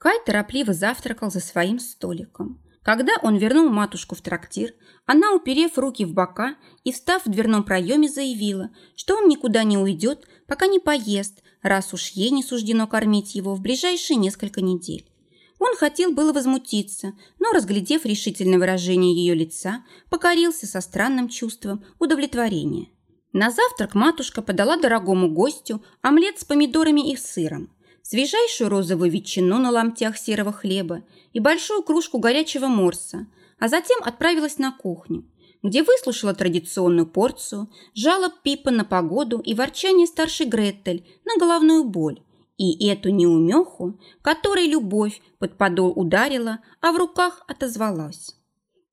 Кай торопливо завтракал за своим столиком. Когда он вернул матушку в трактир, она, уперев руки в бока и встав в дверном проеме, заявила, что он никуда не уйдет, пока не поест, раз уж ей не суждено кормить его в ближайшие несколько недель. Он хотел было возмутиться, но, разглядев решительное выражение ее лица, покорился со странным чувством удовлетворения. На завтрак матушка подала дорогому гостю омлет с помидорами и сыром, свежайшую розовую ветчину на ломтях серого хлеба и большую кружку горячего морса, а затем отправилась на кухню, где выслушала традиционную порцию жалоб Пипа на погоду и ворчание старшей Гретель на головную боль, и эту неумеху, которой любовь под подол ударила, а в руках отозвалась.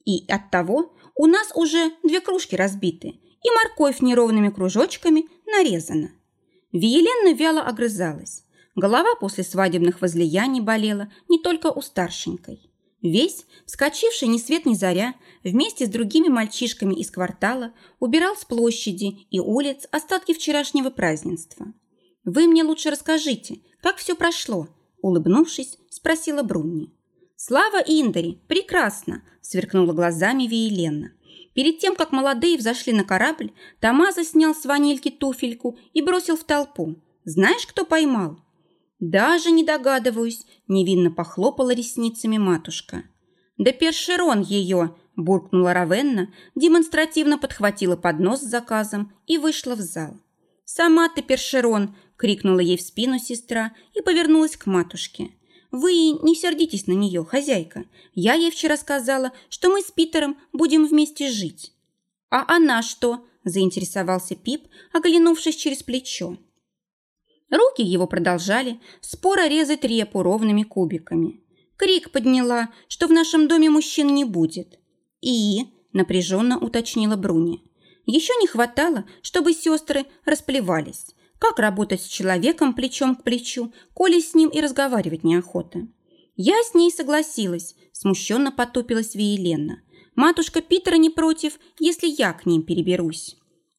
И оттого у нас уже две кружки разбиты, и морковь неровными кружочками нарезана. Виеленна вяло огрызалась. Голова после свадебных возлияний болела не только у старшенькой. Весь, вскочивший ни свет ни заря, вместе с другими мальчишками из квартала убирал с площади и улиц остатки вчерашнего празднества – «Вы мне лучше расскажите, как все прошло?» Улыбнувшись, спросила Брунни. «Слава Индери! Прекрасно!» – сверкнула глазами Виелена. Перед тем, как молодые взошли на корабль, Тамаза снял с ванильки туфельку и бросил в толпу. «Знаешь, кто поймал?» «Даже не догадываюсь», – невинно похлопала ресницами матушка. «Да першерон ее!» – буркнула Равенна, демонстративно подхватила поднос с заказом и вышла в зал. «Сама ты першерон!» крикнула ей в спину сестра и повернулась к матушке. «Вы не сердитесь на нее, хозяйка. Я ей вчера сказала, что мы с Питером будем вместе жить». «А она что?» – заинтересовался Пип, оглянувшись через плечо. Руки его продолжали споро резать репу ровными кубиками. Крик подняла, что в нашем доме мужчин не будет. «И?» – напряженно уточнила Бруни. «Еще не хватало, чтобы сестры расплевались. Как работать с человеком плечом к плечу, коли с ним и разговаривать неохота? Я с ней согласилась, смущенно потупилась Виелена. Матушка Питера не против, если я к ним переберусь.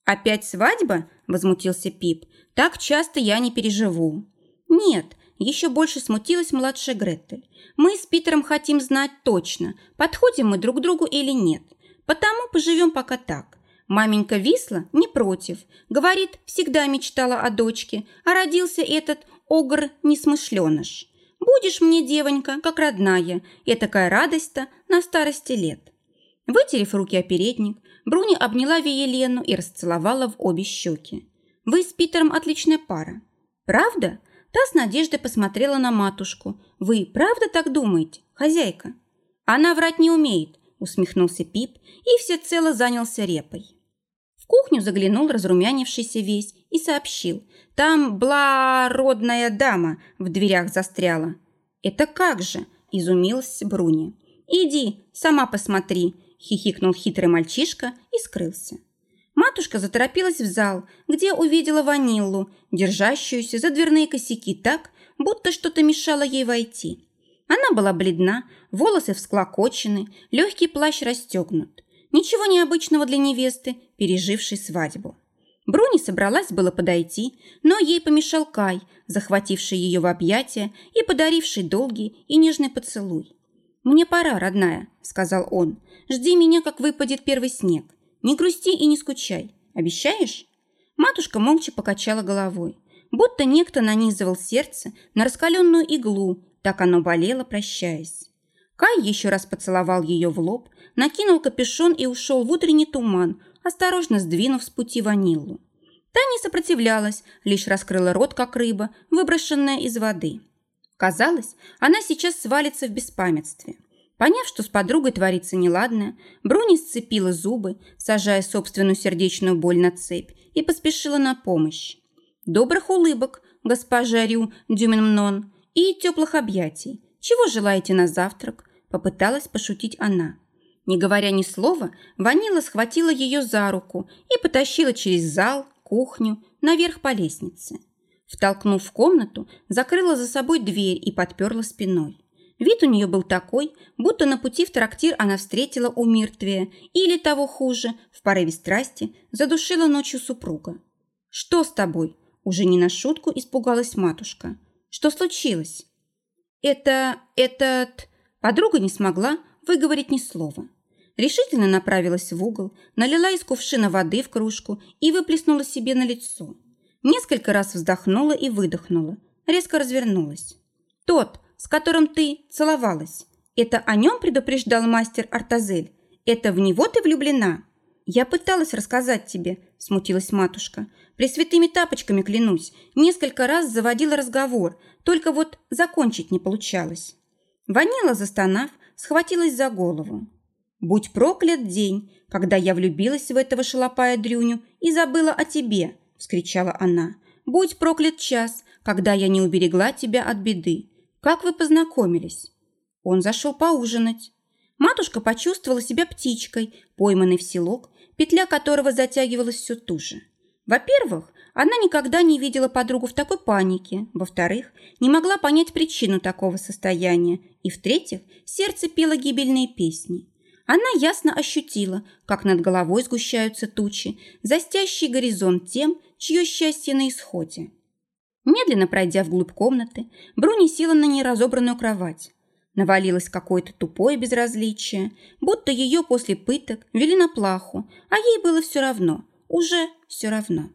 «Опять свадьба?» – возмутился Пип. «Так часто я не переживу». «Нет», – еще больше смутилась младшая Гретель. «Мы с Питером хотим знать точно, подходим мы друг другу или нет. Потому поживем пока так. Маменька Висла не против. Говорит, всегда мечтала о дочке, а родился этот огр-несмышленыш. Будешь мне, девонька, как родная, и такая радость-то на старости лет. Вытерев руки о передник, Бруни обняла Виелену и расцеловала в обе щеки. «Вы с Питером отличная пара». «Правда?» Та с надеждой посмотрела на матушку. «Вы правда так думаете, хозяйка?» «Она врать не умеет», усмехнулся Пип и всецело занялся репой кухню заглянул разрумянившийся весь и сообщил. Там благородная дама в дверях застряла. «Это как же?» – изумилась Бруни. «Иди, сама посмотри», – хихикнул хитрый мальчишка и скрылся. Матушка заторопилась в зал, где увидела ваниллу, держащуюся за дверные косяки так, будто что-то мешало ей войти. Она была бледна, волосы всклокочены, легкий плащ расстегнут. Ничего необычного для невесты, пережившей свадьбу. Бруни собралась было подойти, но ей помешал Кай, захвативший ее в объятия и подаривший долгий и нежный поцелуй. «Мне пора, родная», — сказал он. «Жди меня, как выпадет первый снег. Не грусти и не скучай. Обещаешь?» Матушка молча покачала головой, будто некто нанизывал сердце на раскаленную иглу, так оно болело, прощаясь. Кай еще раз поцеловал ее в лоб, накинул капюшон и ушел в утренний туман, осторожно сдвинув с пути ваниллу. Та не сопротивлялась, лишь раскрыла рот, как рыба, выброшенная из воды. Казалось, она сейчас свалится в беспамятстве. Поняв, что с подругой творится неладное, Бруни сцепила зубы, сажая собственную сердечную боль на цепь, и поспешила на помощь. Добрых улыбок, госпожа Рю Дюменмнон, и теплых объятий. Чего желаете на завтрак? Попыталась пошутить она. Не говоря ни слова, Ванила схватила ее за руку и потащила через зал, кухню, наверх по лестнице. Втолкнув в комнату, закрыла за собой дверь и подперла спиной. Вид у нее был такой, будто на пути в трактир она встретила умертвие или, того хуже, в порыве страсти задушила ночью супруга. «Что с тобой?» Уже не на шутку испугалась матушка. «Что случилось?» Это... этот...» Подруга не смогла выговорить ни слова. Решительно направилась в угол, налила из кувшина воды в кружку и выплеснула себе на лицо. Несколько раз вздохнула и выдохнула, резко развернулась. «Тот, с которым ты целовалась, это о нем предупреждал мастер Артазель? Это в него ты влюблена?» «Я пыталась рассказать тебе», – смутилась матушка. «Пресвятыми тапочками клянусь, несколько раз заводила разговор, только вот закончить не получалось». Ванила, застонав, схватилась за голову. «Будь проклят день, когда я влюбилась в этого шалопая Дрюню и забыла о тебе!» – вскричала она. «Будь проклят час, когда я не уберегла тебя от беды. Как вы познакомились?» Он зашел поужинать. Матушка почувствовала себя птичкой, пойманной в селок, петля которого затягивалась все туже. Во-первых, она никогда не видела подругу в такой панике. Во-вторых, не могла понять причину такого состояния. И в-третьих, сердце пело гибельные песни. Она ясно ощутила, как над головой сгущаются тучи, застящий горизонт тем, чье счастье на исходе. Медленно пройдя вглубь комнаты, Бруни села на неразобранную кровать. Навалилось какое-то тупое безразличие, будто ее после пыток вели на плаху, а ей было все равно, уже все равно.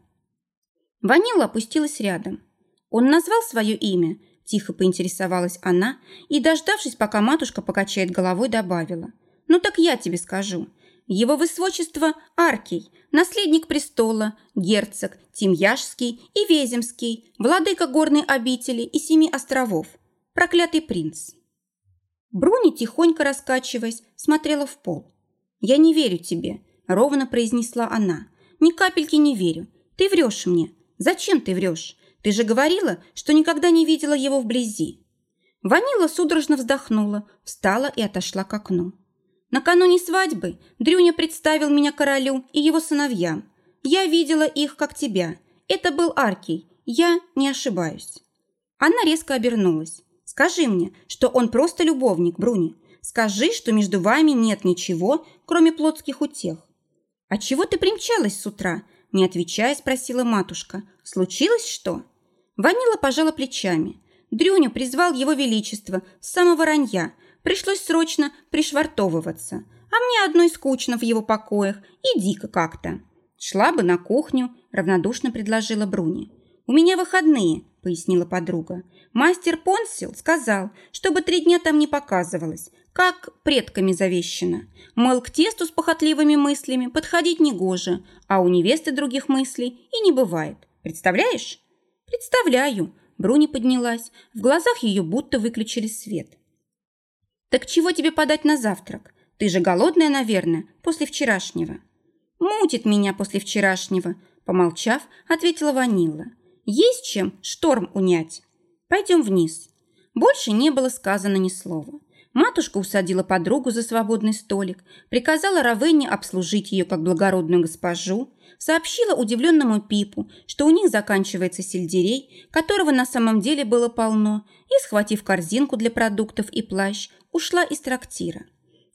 Ванила опустилась рядом. Он назвал свое имя, тихо поинтересовалась она и, дождавшись, пока матушка покачает головой, добавила – ну так я тебе скажу. Его высочество Аркий, наследник престола, герцог Тимьяшский и Веземский, владыка горной обители и семи островов, проклятый принц. Бруни, тихонько раскачиваясь, смотрела в пол. «Я не верю тебе», – ровно произнесла она. «Ни капельки не верю. Ты врешь мне. Зачем ты врешь? Ты же говорила, что никогда не видела его вблизи». Ванила судорожно вздохнула, встала и отошла к окну. Накануне свадьбы Дрюня представил меня королю и его сыновьям. Я видела их, как тебя. Это был Аркий. Я не ошибаюсь». Она резко обернулась. «Скажи мне, что он просто любовник, Бруни. Скажи, что между вами нет ничего, кроме плотских утех». «А чего ты примчалась с утра?» Не отвечая, спросила матушка. «Случилось что?» Ванила пожала плечами. Дрюня призвал его величество с самого ранья – Пришлось срочно пришвартовываться. А мне одной скучно в его покоях и дико как-то. Шла бы на кухню, равнодушно предложила Бруни. «У меня выходные», – пояснила подруга. «Мастер Понсил сказал, чтобы три дня там не показывалось, как предками завещено. Мол, к тесту с похотливыми мыслями подходить негоже, а у невесты других мыслей и не бывает. Представляешь?» «Представляю», – Бруни поднялась. В глазах ее будто выключили свет. «Так чего тебе подать на завтрак? Ты же голодная, наверное, после вчерашнего». «Мутит меня после вчерашнего», – помолчав, ответила Ванила. «Есть чем шторм унять. Пойдем вниз». Больше не было сказано ни слова. Матушка усадила подругу за свободный столик, приказала Равенне обслужить ее как благородную госпожу, сообщила удивленному Пипу, что у них заканчивается сельдерей, которого на самом деле было полно, и, схватив корзинку для продуктов и плащ, ушла из трактира.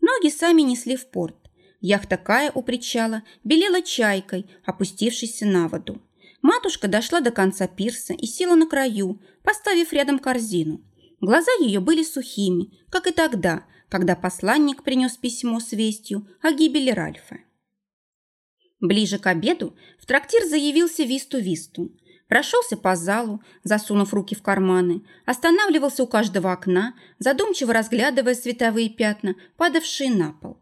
Ноги сами несли в порт. Яхта Кая у причала белела чайкой, опустившейся на воду. Матушка дошла до конца пирса и села на краю, поставив рядом корзину. Глаза ее были сухими, как и тогда, когда посланник принес письмо с вестью о гибели Ральфа. Ближе к обеду в трактир заявился Висту-Висту. Прошелся по залу, засунув руки в карманы, останавливался у каждого окна, задумчиво разглядывая световые пятна, падавшие на пол.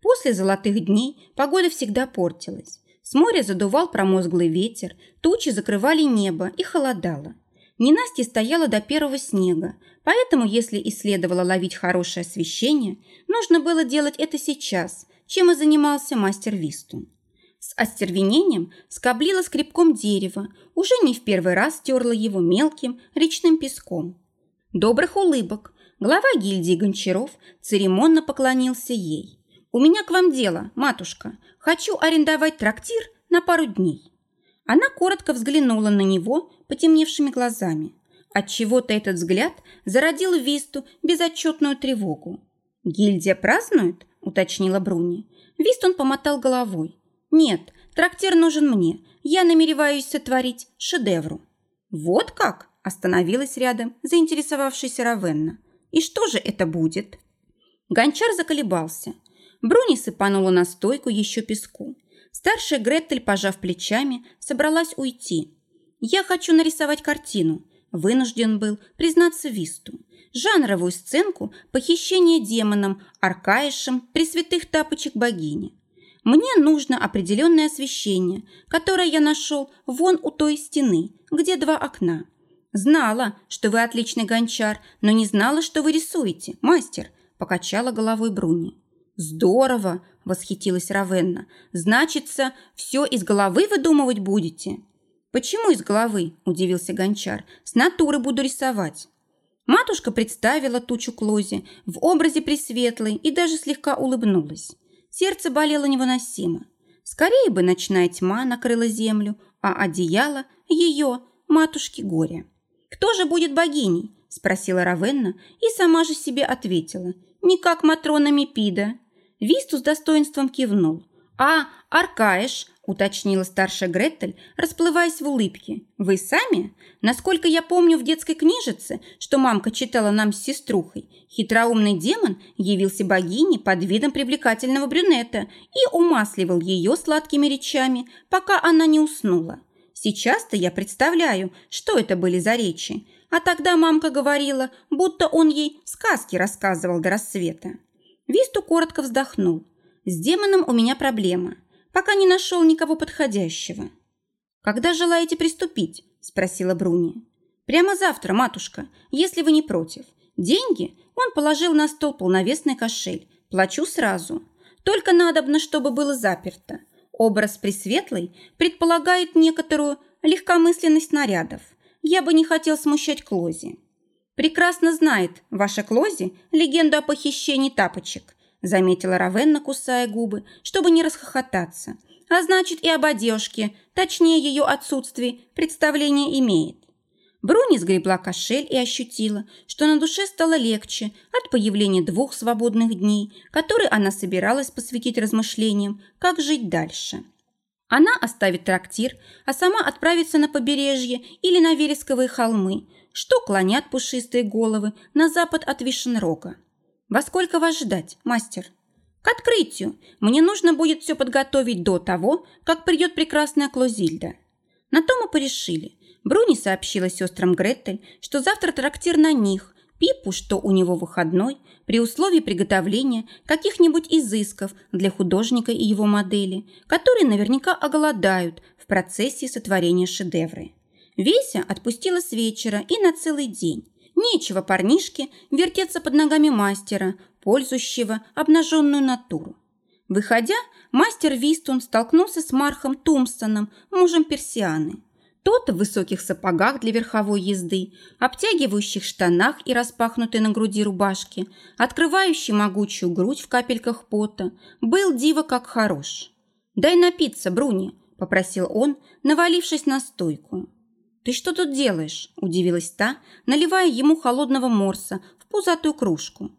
После золотых дней погода всегда портилась. С моря задувал промозглый ветер, тучи закрывали небо и холодало. Ненастье стояло до первого снега, поэтому, если и следовало ловить хорошее освещение, нужно было делать это сейчас, чем и занимался мастер Вистун. С остервенением скоблила скребком дерево, уже не в первый раз терла его мелким речным песком. Добрых улыбок. Глава гильдии гончаров церемонно поклонился ей. «У меня к вам дело, матушка. Хочу арендовать трактир на пару дней». Она коротко взглянула на него потемневшими глазами. Отчего-то этот взгляд зародил Висту безотчетную тревогу. «Гильдия празднует?» – уточнила Бруни. Вистон помотал головой. «Нет, трактир нужен мне. Я намереваюсь сотворить шедевру». «Вот как?» – остановилась рядом заинтересовавшаяся Равенна. И что же это будет? Гончар заколебался. Бруни сыпанула на стойку еще песку. Старшая Гретель, пожав плечами, собралась уйти. «Я хочу нарисовать картину», – вынужден был признаться Висту. Жанровую сценку похищения демоном Аркаишем пресвятых тапочек богини. Мне нужно определенное освещение, которое я нашел вон у той стены, где два окна. Знала, что вы отличный гончар, но не знала, что вы рисуете, мастер, покачала головой Бруни. Здорово, восхитилась Равенна. Значится, все из головы выдумывать будете? Почему из головы? удивился гончар. С натуры буду рисовать. Матушка представила тучу Клози в образе Пресветлой и даже слегка улыбнулась. Сердце болело невыносимо. Скорее бы ночная тьма накрыла землю, а одеяло – ее, матушки горя. «Кто же будет богиней?» – спросила Равенна и сама же себе ответила. «Не как Матрона Мипида». Висту достоинством кивнул. «А Аркаеш?» – уточнила старшая Гретель, расплываясь в улыбке. «Вы сами? Насколько я помню в детской книжице, что мамка читала нам с сеструхой, хитроумный демон явился богиней под видом привлекательного брюнета и умасливал ее сладкими речами, пока она не уснула. Сейчас-то я представляю, что это были за речи, а тогда мамка говорила, будто он ей сказки рассказывал до рассвета». Висту коротко вздохнул. С демоном у меня проблема. Пока не нашел никого подходящего. Когда желаете приступить? Спросила Бруни. Прямо завтра, матушка, если вы не против. Деньги он положил на стол полновесный кошель. Плачу сразу. Только надобно, чтобы было заперто. Образ Пресветлый предполагает некоторую легкомысленность нарядов. Я бы не хотел смущать Клози. Прекрасно знает ваша Клози легенду о похищении тапочек заметила Равенна, кусая губы, чтобы не расхохотаться. А значит, и об одежке, точнее ее отсутствии, представление имеет. Бруни сгребла кошель и ощутила, что на душе стало легче от появления двух свободных дней, которые она собиралась посвятить размышлениям, как жить дальше. Она оставит трактир, а сама отправится на побережье или на вересковые холмы, что клонят пушистые головы на запад от Вишенрога. «Во сколько вас ждать, мастер?» «К открытию. Мне нужно будет все подготовить до того, как придет прекрасная Клозильда». На то мы порешили. Бруни сообщила сестрам Гретель, что завтра трактир на них, Пипу, что у него выходной, при условии приготовления каких-нибудь изысков для художника и его модели, которые наверняка оголодают в процессе сотворения шедевры. Веся отпустила с вечера и на целый день. Нечего парнишке вертеться под ногами мастера, пользующего обнаженную натуру. Выходя, мастер Вистун столкнулся с Мархом Тумстоном, мужем Персианы. Тот в высоких сапогах для верховой езды, обтягивающих штанах и распахнутой на груди рубашке, открывающий могучую грудь в капельках пота, был диво как хорош. «Дай напиться, Бруни», – попросил он, навалившись на стойку. «Ты что тут делаешь?» – удивилась та, наливая ему холодного морса в пузатую кружку.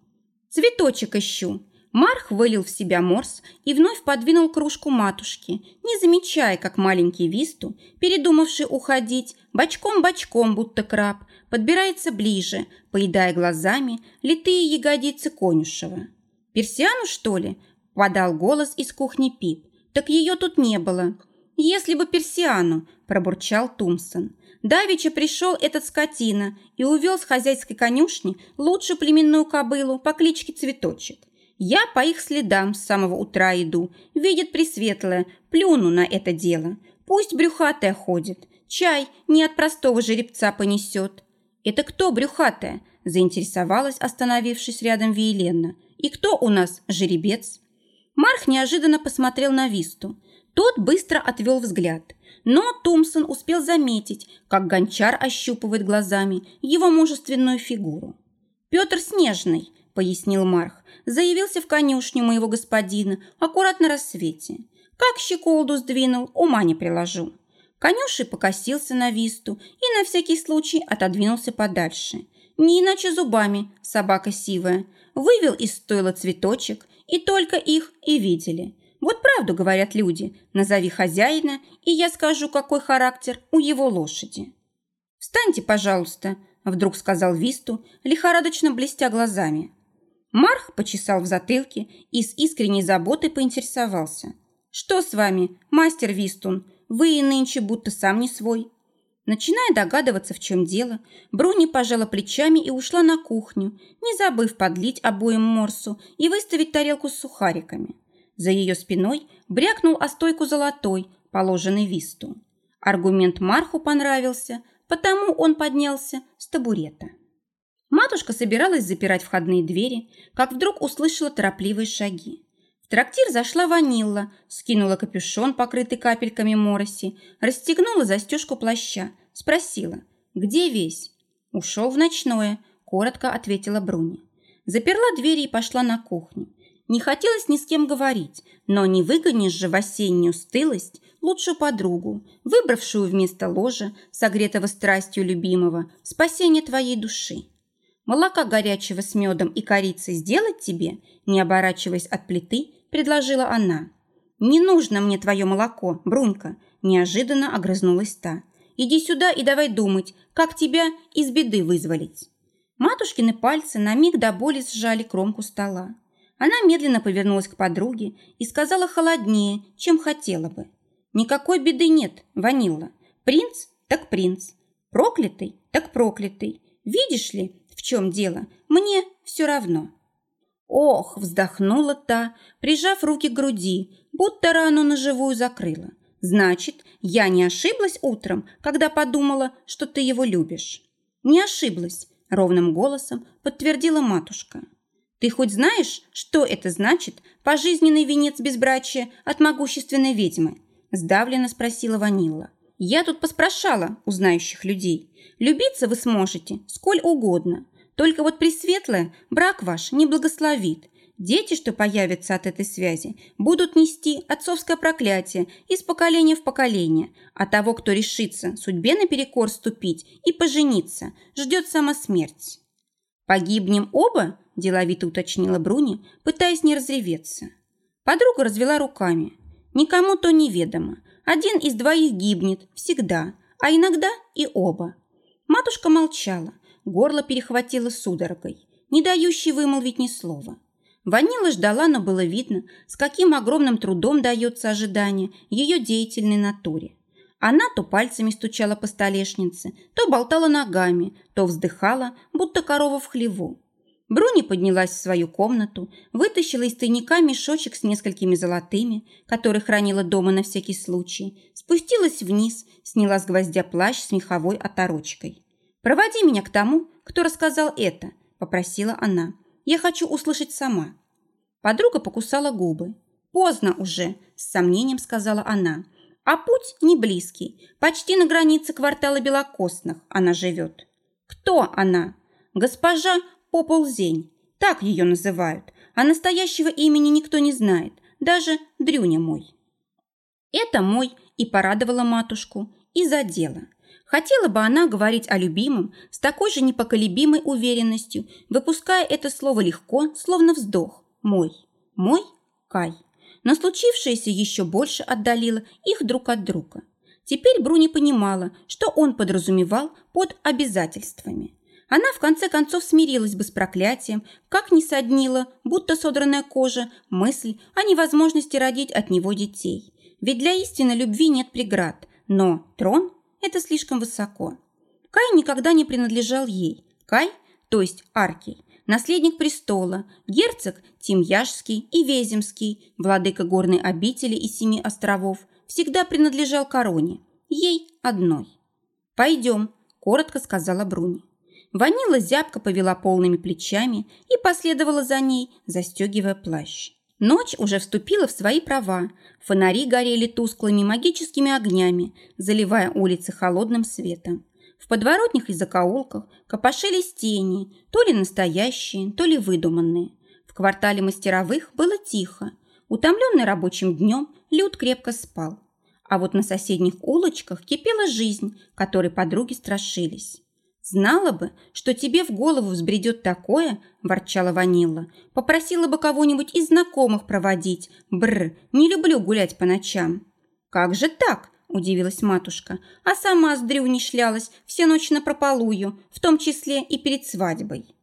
«Цветочек ищу». Марх вылил в себя морс и вновь подвинул кружку матушки, не замечая, как маленький Висту, передумавший уходить, бочком-бочком, будто краб, подбирается ближе, поедая глазами литые ягодицы конюшева. «Персиану, что ли?» – подал голос из кухни Пип. «Так ее тут не было». «Если бы Персиану!» – пробурчал Тумсон. Давича пришел этот скотина и увел с хозяйской конюшни лучшую племенную кобылу по кличке Цветочек. Я по их следам с самого утра иду, видит Пресветлое, плюну на это дело. Пусть брюхатая ходит, чай не от простого жеребца понесет. Это кто брюхатая? Заинтересовалась, остановившись рядом Виеленна. И кто у нас жеребец? Марх неожиданно посмотрел на Висту. Тот быстро отвел взгляд – но Томпсон успел заметить, как гончар ощупывает глазами его мужественную фигуру. «Петр Снежный», — пояснил Марх, заявился в конюшню моего господина аккуратно рассвете. Как щеколду сдвинул, ума не приложу. Конюший покосился на висту и на всякий случай отодвинулся подальше. Не иначе зубами, собака сивая. Вывел из стойла цветочек, и только их и видели. Вот правду говорят люди. Назови хозяина, и я скажу, какой характер у его лошади. «Встаньте, пожалуйста», вдруг сказал Висту, лихорадочно блестя глазами. Марх почесал в затылке и с искренней заботой поинтересовался. «Что с вами, мастер Вистун? Вы и нынче будто сам не свой». Начиная догадываться, в чем дело, Бруни пожала плечами и ушла на кухню, не забыв подлить обоим морсу и выставить тарелку с сухариками. За ее спиной брякнул о стойку золотой, положенный висту. Аргумент Марху понравился, потому он поднялся с табурета. Матушка собиралась запирать входные двери, как вдруг услышала торопливые шаги. В трактир зашла ванилла, скинула капюшон, покрытый капельками мороси, расстегнула застежку плаща, спросила, где весь? Ушел в ночное, коротко ответила Бруни. Заперла двери и пошла на кухню. Не хотелось ни с кем говорить, но не выгонишь же в осеннюю стылость лучшую подругу, выбравшую вместо ложа, согретого страстью любимого, спасение твоей души. Молока горячего с медом и корицей сделать тебе, не оборачиваясь от плиты, предложила она. «Не нужно мне твое молоко, Брунька», – неожиданно огрызнулась та. «Иди сюда и давай думать, как тебя из беды вызволить». Матушкины пальцы на миг до боли сжали кромку стола. Она медленно повернулась к подруге и сказала холоднее, чем хотела бы. «Никакой беды нет, Ванилла. Принц так принц. Проклятый так проклятый. Видишь ли, в чем дело? Мне все равно». Ох, вздохнула та, прижав руки к груди, будто рану на живую закрыла. Значит, я не ошиблась утром, когда подумала, что ты его любишь. Не ошиблась, ровным голосом подтвердила матушка. Ты хоть знаешь, что это значит пожизненный венец безбрачия от могущественной ведьмы? Сдавленно спросила Ванилла. Я тут поспрашала у знающих людей. Любиться вы сможете сколь угодно. Только вот Пресветлая брак ваш не благословит. Дети, что появятся от этой связи, будут нести отцовское проклятие из поколения в поколение, а того, кто решится судьбе наперекор ступить и пожениться, ждет сама смерть. «Погибнем оба?» – деловито уточнила Бруни, пытаясь не разреветься. Подруга развела руками. «Никому то неведомо. Один из двоих гибнет всегда, а иногда и оба». Матушка молчала, горло перехватило судорогой, не дающей вымолвить ни слова. Ванила ждала, но было видно, с каким огромным трудом дается ожидание ее деятельной натуре. Она то пальцами стучала по столешнице, то болтала ногами, то вздыхала, будто корова в хлеву. Бруни поднялась в свою комнату, вытащила из тайника мешочек с несколькими золотыми, который хранила дома на всякий случай, спустилась вниз, сняла с гвоздя плащ с меховой оторочкой. «Проводи меня к тому, кто рассказал это», – попросила она. «Я хочу услышать сама». Подруга покусала губы. «Поздно уже», – с сомнением сказала она. А путь не близкий. Почти на границе квартала Белокостных она живет. Кто она? Госпожа Поползень. Так ее называют. А настоящего имени никто не знает. Даже Дрюня мой. Это мой и порадовала матушку, и задела. Хотела бы она говорить о любимом с такой же непоколебимой уверенностью, выпуская это слово легко, словно вздох. Мой. Мой Кай но случившееся еще больше отдалило их друг от друга. Теперь Бруни понимала, что он подразумевал под обязательствами. Она в конце концов смирилась бы с проклятием, как не соднила, будто содранная кожа, мысль о невозможности родить от него детей. Ведь для истинной любви нет преград, но трон – это слишком высоко. Кай никогда не принадлежал ей. Кай, то есть Аркей, наследник престола, герцог Тимьяжский и Веземский, владыка горной обители и семи островов, всегда принадлежал короне, ей одной. «Пойдем», – коротко сказала Бруни. Ванила зябко повела полными плечами и последовала за ней, застегивая плащ. Ночь уже вступила в свои права. Фонари горели тусклыми магическими огнями, заливая улицы холодным светом. В подворотнях и закоулках копошились тени, то ли настоящие, то ли выдуманные. В квартале мастеровых было тихо. Утомленный рабочим днем, Люд крепко спал. А вот на соседних улочках кипела жизнь, которой подруги страшились. «Знала бы, что тебе в голову взбредет такое», – ворчала Ванилла, – «попросила бы кого-нибудь из знакомых проводить. Бррр, не люблю гулять по ночам». «Как же так?» Удивилась матушка, «а сама с Дрю не шлялась все ночи напропалую, в том числе и перед свадьбой».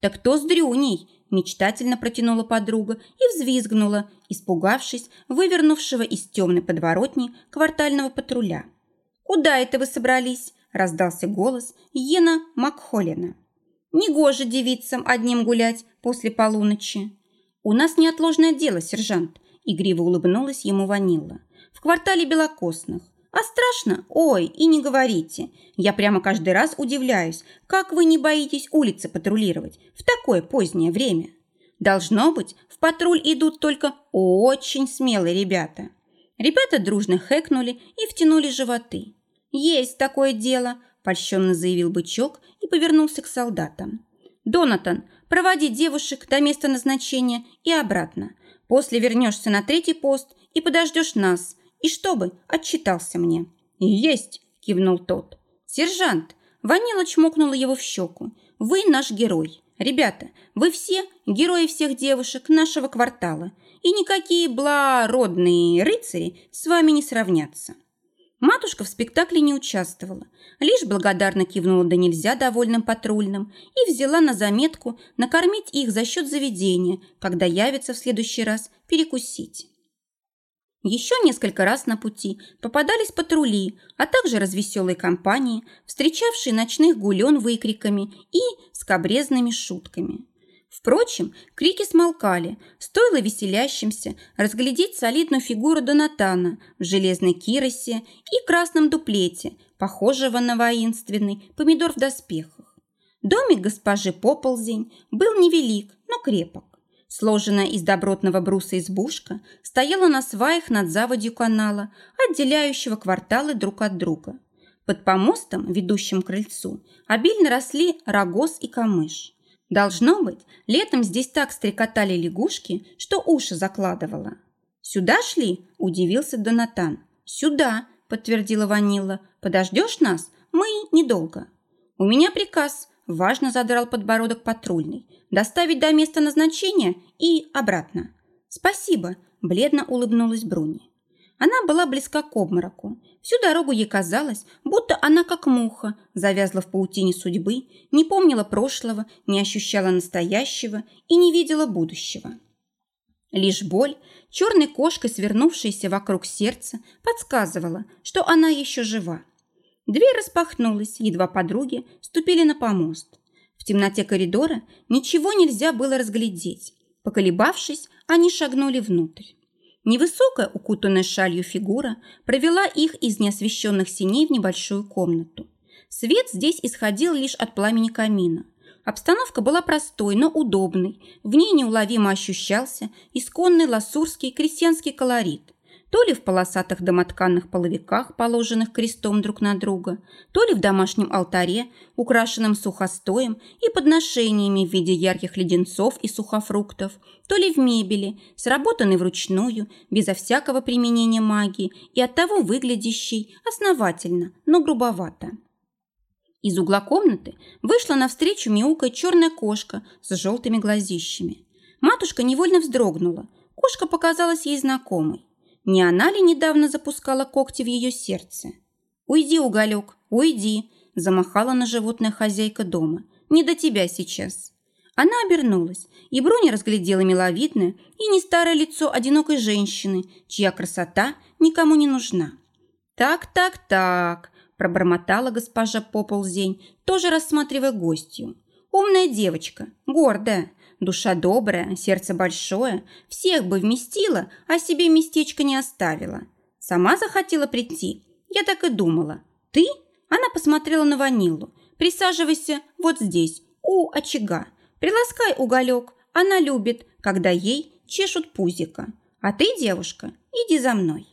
«Так кто с Дрюней?» – мечтательно протянула подруга и взвизгнула, испугавшись вывернувшего из темной подворотни квартального патруля. «Куда это вы собрались?» – раздался голос Йена Макхолина. «Негоже девицам одним гулять после полуночи». «У нас неотложное дело, сержант», – игриво улыбнулась ему Ванилла. «В квартале Белокосных. А страшно? Ой, и не говорите. Я прямо каждый раз удивляюсь, как вы не боитесь улицы патрулировать в такое позднее время. Должно быть, в патруль идут только очень смелые ребята. Ребята дружно хэкнули и втянули животы. «Есть такое дело», – польщенно заявил бычок и повернулся к солдатам. «Донатан, проводи девушек до места назначения и обратно. После вернешься на третий пост и подождешь нас, и чтобы отчитался мне». «Есть!» – кивнул тот. «Сержант!» – Ванила чмокнула его в щеку. «Вы наш герой. Ребята, вы все герои всех девушек нашего квартала, и никакие благородные рыцари с вами не сравнятся». Матушка в спектакле не участвовала, лишь благодарно кивнула да нельзя довольным патрульным и взяла на заметку накормить их за счет заведения, когда явится в следующий раз перекусить. Еще несколько раз на пути попадались патрули, а также развеселые компании, встречавшие ночных гулен выкриками и скобрезными шутками. Впрочем, крики смолкали, стоило веселящимся разглядеть солидную фигуру Донатана в железной киросе и красном дуплете, похожего на воинственный помидор в доспехах. Домик госпожи Поползень был невелик, но крепок. Сложенная из добротного бруса избушка стояла на сваях над заводью канала, отделяющего кварталы друг от друга. Под помостом, ведущим к крыльцу, обильно росли рогоз и камыш. Должно быть, летом здесь так стрекотали лягушки, что уши закладывало. «Сюда шли?» – удивился Донатан. «Сюда», – подтвердила Ванила. «Подождешь нас? Мы недолго». «У меня приказ», – важно задрал подбородок патрульный доставить до места назначения и обратно. Спасибо, бледно улыбнулась Бруни. Она была близка к обмороку. Всю дорогу ей казалось, будто она как муха, завязла в паутине судьбы, не помнила прошлого, не ощущала настоящего и не видела будущего. Лишь боль, черной кошкой свернувшаяся вокруг сердца, подсказывала, что она еще жива. Дверь распахнулась, едва подруги ступили на помост темноте коридора ничего нельзя было разглядеть. Поколебавшись, они шагнули внутрь. Невысокая, укутанная шалью фигура провела их из неосвещенных синей в небольшую комнату. Свет здесь исходил лишь от пламени камина. Обстановка была простой, но удобной. В ней неуловимо ощущался исконный ласурский крестьянский колорит то ли в полосатых домотканных половиках, положенных крестом друг на друга, то ли в домашнем алтаре, украшенном сухостоем и подношениями в виде ярких леденцов и сухофруктов, то ли в мебели, сработанной вручную, безо всякого применения магии и оттого выглядящей основательно, но грубовато. Из угла комнаты вышла навстречу мяукая черная кошка с желтыми глазищами. Матушка невольно вздрогнула. Кошка показалась ей знакомой. Не она ли недавно запускала когти в ее сердце? «Уйди, уголек, уйди!» – замахала на животное хозяйка дома. «Не до тебя сейчас!» Она обернулась, и Бруни разглядела миловидное и не старое лицо одинокой женщины, чья красота никому не нужна. «Так, так, так», – пробормотала госпожа Поползень, тоже рассматривая гостью. «Умная девочка, гордая, душа добрая, сердце большое, всех бы вместила, а себе местечко не оставила. Сама захотела прийти. Я так и думала. Ты? Она посмотрела на ванилу. Присаживайся вот здесь, у очага. Приласкай уголек. Она любит, когда ей чешут пузика. А ты, девушка, иди за мной.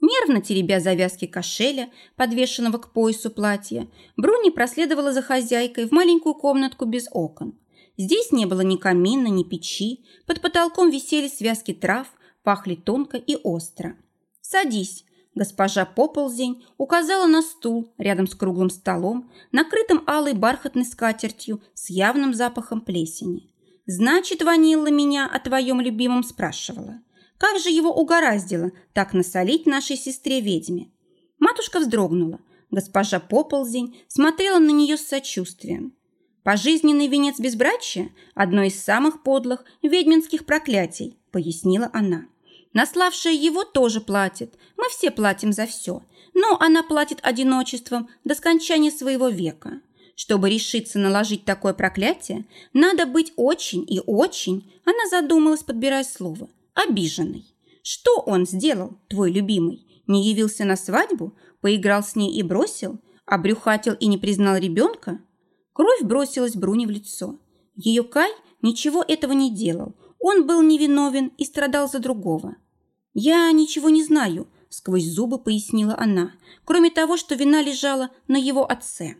Нервно теребя завязки кошеля, подвешенного к поясу платья, Бруни проследовала за хозяйкой в маленькую комнатку без окон. Здесь не было ни камина, ни печи. Под потолком висели связки трав, пахли тонко и остро. «Садись», – госпожа Поползень указала на стул рядом с круглым столом, накрытым алой бархатной скатертью с явным запахом плесени. «Значит, Ванилла меня о твоем любимом спрашивала. Как же его угораздило так насолить нашей сестре-ведьме? Матушка вздрогнула. Госпожа Поползень смотрела на нее с сочувствием. «Пожизненный венец безбрачия – одно из самых подлых ведьминских проклятий», – пояснила она. «Наславшая его тоже платит. Мы все платим за все. Но она платит одиночеством до скончания своего века. Чтобы решиться наложить такое проклятие, надо быть очень и очень, она задумалась, подбирая слово, обиженной. Что он сделал, твой любимый? Не явился на свадьбу, поиграл с ней и бросил, обрюхатил и не признал ребенка? Кровь бросилась Бруни в лицо. Ее Кай ничего этого не делал. Он был невиновен и страдал за другого. «Я ничего не знаю», – сквозь зубы пояснила она, кроме того, что вина лежала на его отце.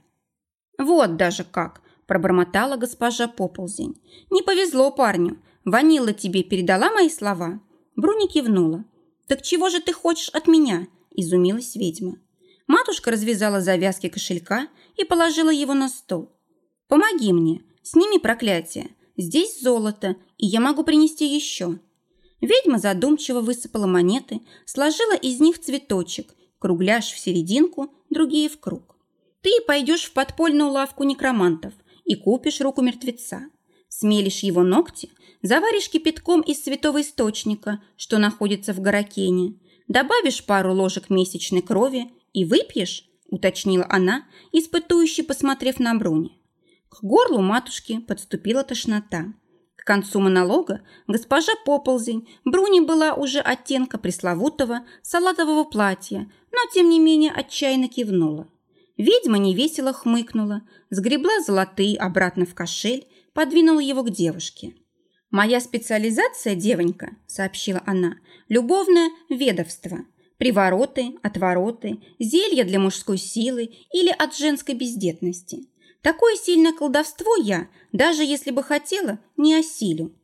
«Вот даже как!» – пробормотала госпожа Поползень. «Не повезло парню. Ванила тебе передала мои слова?» Бруни кивнула. «Так чего же ты хочешь от меня?» – изумилась ведьма. Матушка развязала завязки кошелька и положила его на стол. «Помоги мне, сними проклятие. Здесь золото, и я могу принести еще». Ведьма задумчиво высыпала монеты, сложила из них цветочек, кругляш в серединку, другие в круг. Ты пойдешь в подпольную лавку некромантов и купишь руку мертвеца. Смелишь его ногти, заваришь кипятком из святого источника, что находится в Гаракене, добавишь пару ложек месячной крови и выпьешь, уточнила она, испытующе посмотрев на Бруни. К горлу матушки подступила тошнота. К концу монолога госпожа Поползень Бруни была уже оттенка пресловутого салатового платья, но тем не менее отчаянно кивнула. Ведьма невесело хмыкнула, сгребла золотые обратно в кошель, подвинула его к девушке. «Моя специализация, девонька», – сообщила она, – «любовное ведовство. Привороты, отвороты, зелья для мужской силы или от женской бездетности. Такое сильное колдовство я, даже если бы хотела, не осилю».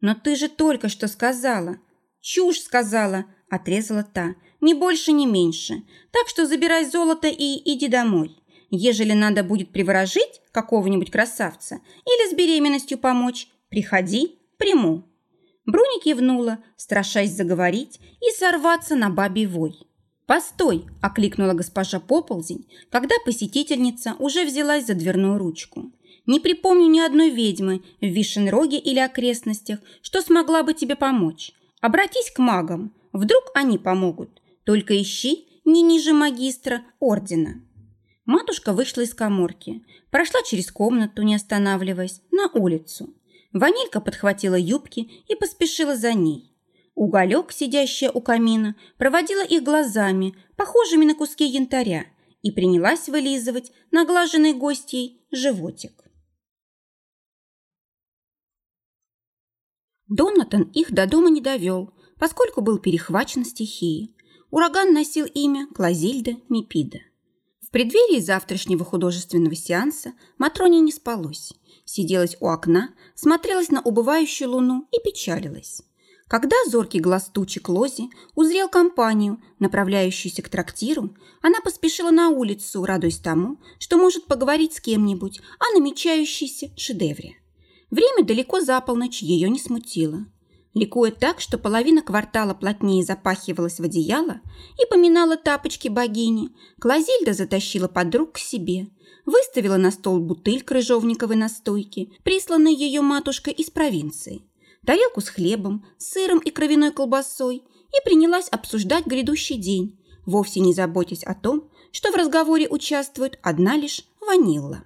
«Но ты же только что сказала». «Чушь сказала», – отрезала та. Ни больше, ни меньше. Так что забирай золото и иди домой. Ежели надо будет приворожить какого-нибудь красавца или с беременностью помочь, приходи, приму». Бруни кивнула, страшась заговорить и сорваться на бабий вой. «Постой!» – окликнула госпожа Поползень, когда посетительница уже взялась за дверную ручку. «Не припомню ни одной ведьмы в Вишенроге или окрестностях, что смогла бы тебе помочь. Обратись к магам, вдруг они помогут. Только ищи не ниже магистра ордена». Матушка вышла из коморки, прошла через комнату, не останавливаясь, на улицу. Ванилька подхватила юбки и поспешила за ней. Уголек, сидящая у камина, проводила их глазами, похожими на куски янтаря, и принялась вылизывать наглаженный гостьей животик. Донатан их до дома не довел, поскольку был перехвачен стихией. Ураган носил имя Клазильда Мипида. В преддверии завтрашнего художественного сеанса Матроне не спалось. Сиделась у окна, смотрелась на убывающую луну и печалилась. Когда зоркий глаз тучи Клози узрел компанию, направляющуюся к трактиру, она поспешила на улицу, радуясь тому, что может поговорить с кем-нибудь о намечающейся шедевре. Время далеко за полночь ее не смутило. Ликуя так, что половина квартала плотнее запахивалась в одеяло и поминала тапочки богини, Клазильда затащила подруг к себе, выставила на стол бутыль крыжовниковой настойки, присланной ее матушкой из провинции, тарелку с хлебом, сыром и кровяной колбасой и принялась обсуждать грядущий день, вовсе не заботясь о том, что в разговоре участвует одна лишь ванилла.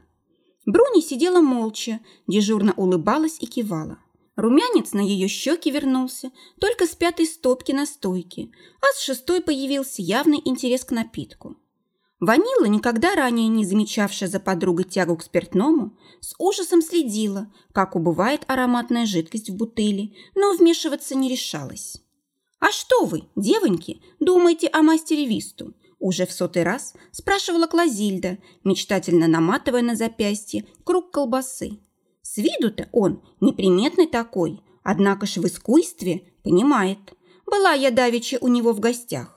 Бруни сидела молча, дежурно улыбалась и кивала. Румянец на ее щеке вернулся только с пятой стопки на стойке, а с шестой появился явный интерес к напитку. Ванила, никогда ранее не замечавшая за подругой тягу к спиртному, с ужасом следила, как убывает ароматная жидкость в бутыли, но вмешиваться не решалась. «А что вы, девоньки, думаете о мастере Висту?» Уже в сотый раз спрашивала Клазильда, мечтательно наматывая на запястье круг колбасы. С виду-то он неприметный такой, однако ж в искусстве понимает. Была я давеча у него в гостях.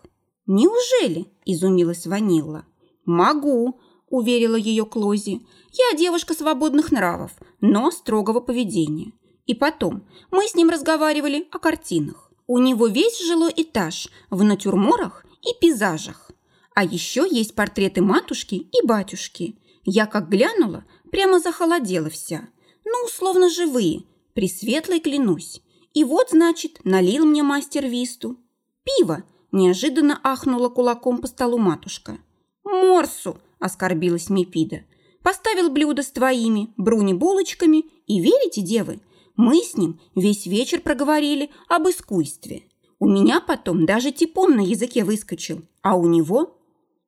«Неужели?» – изумилась Ванилла. «Могу», – уверила ее Клози. «Я девушка свободных нравов, но строгого поведения. И потом, мы с ним разговаривали о картинах. У него весь жилой этаж в натюрморах и пейзажах. А еще есть портреты матушки и батюшки. Я как глянула, прямо захолодела вся. Ну, условно живые, пресветлой клянусь. И вот, значит, налил мне мастер висту. Пиво, неожиданно ахнула кулаком по столу матушка. Морсу, оскорбилась Мепида. Поставил блюдо с твоими, бруни булочками, и верите, девы, мы с ним весь вечер проговорили об искусстве. У меня потом даже типун на языке выскочил, а у него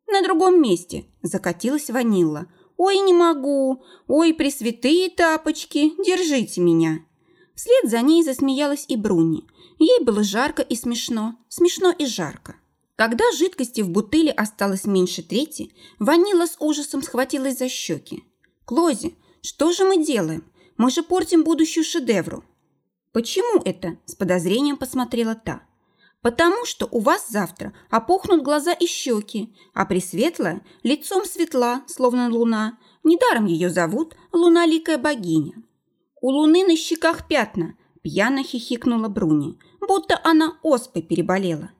на другом месте закатилась ванилла. «Ой, не могу! Ой, пресвятые тапочки! Держите меня!» Вслед за ней засмеялась и Бруни. Ей было жарко и смешно, смешно и жарко. Когда жидкости в бутыле осталось меньше трети, Ванила с ужасом схватилась за щеки. «Клози, что же мы делаем? Мы же портим будущую шедевру». «Почему это?» – с подозрением посмотрела та. «Потому что у вас завтра опухнут глаза и щеки, а Пресветлая лицом светла, словно луна. Недаром ее зовут Луналикая богиня». «У луны на щеках пятна», – пьяно хихикнула Бруни, будто она оспой переболела.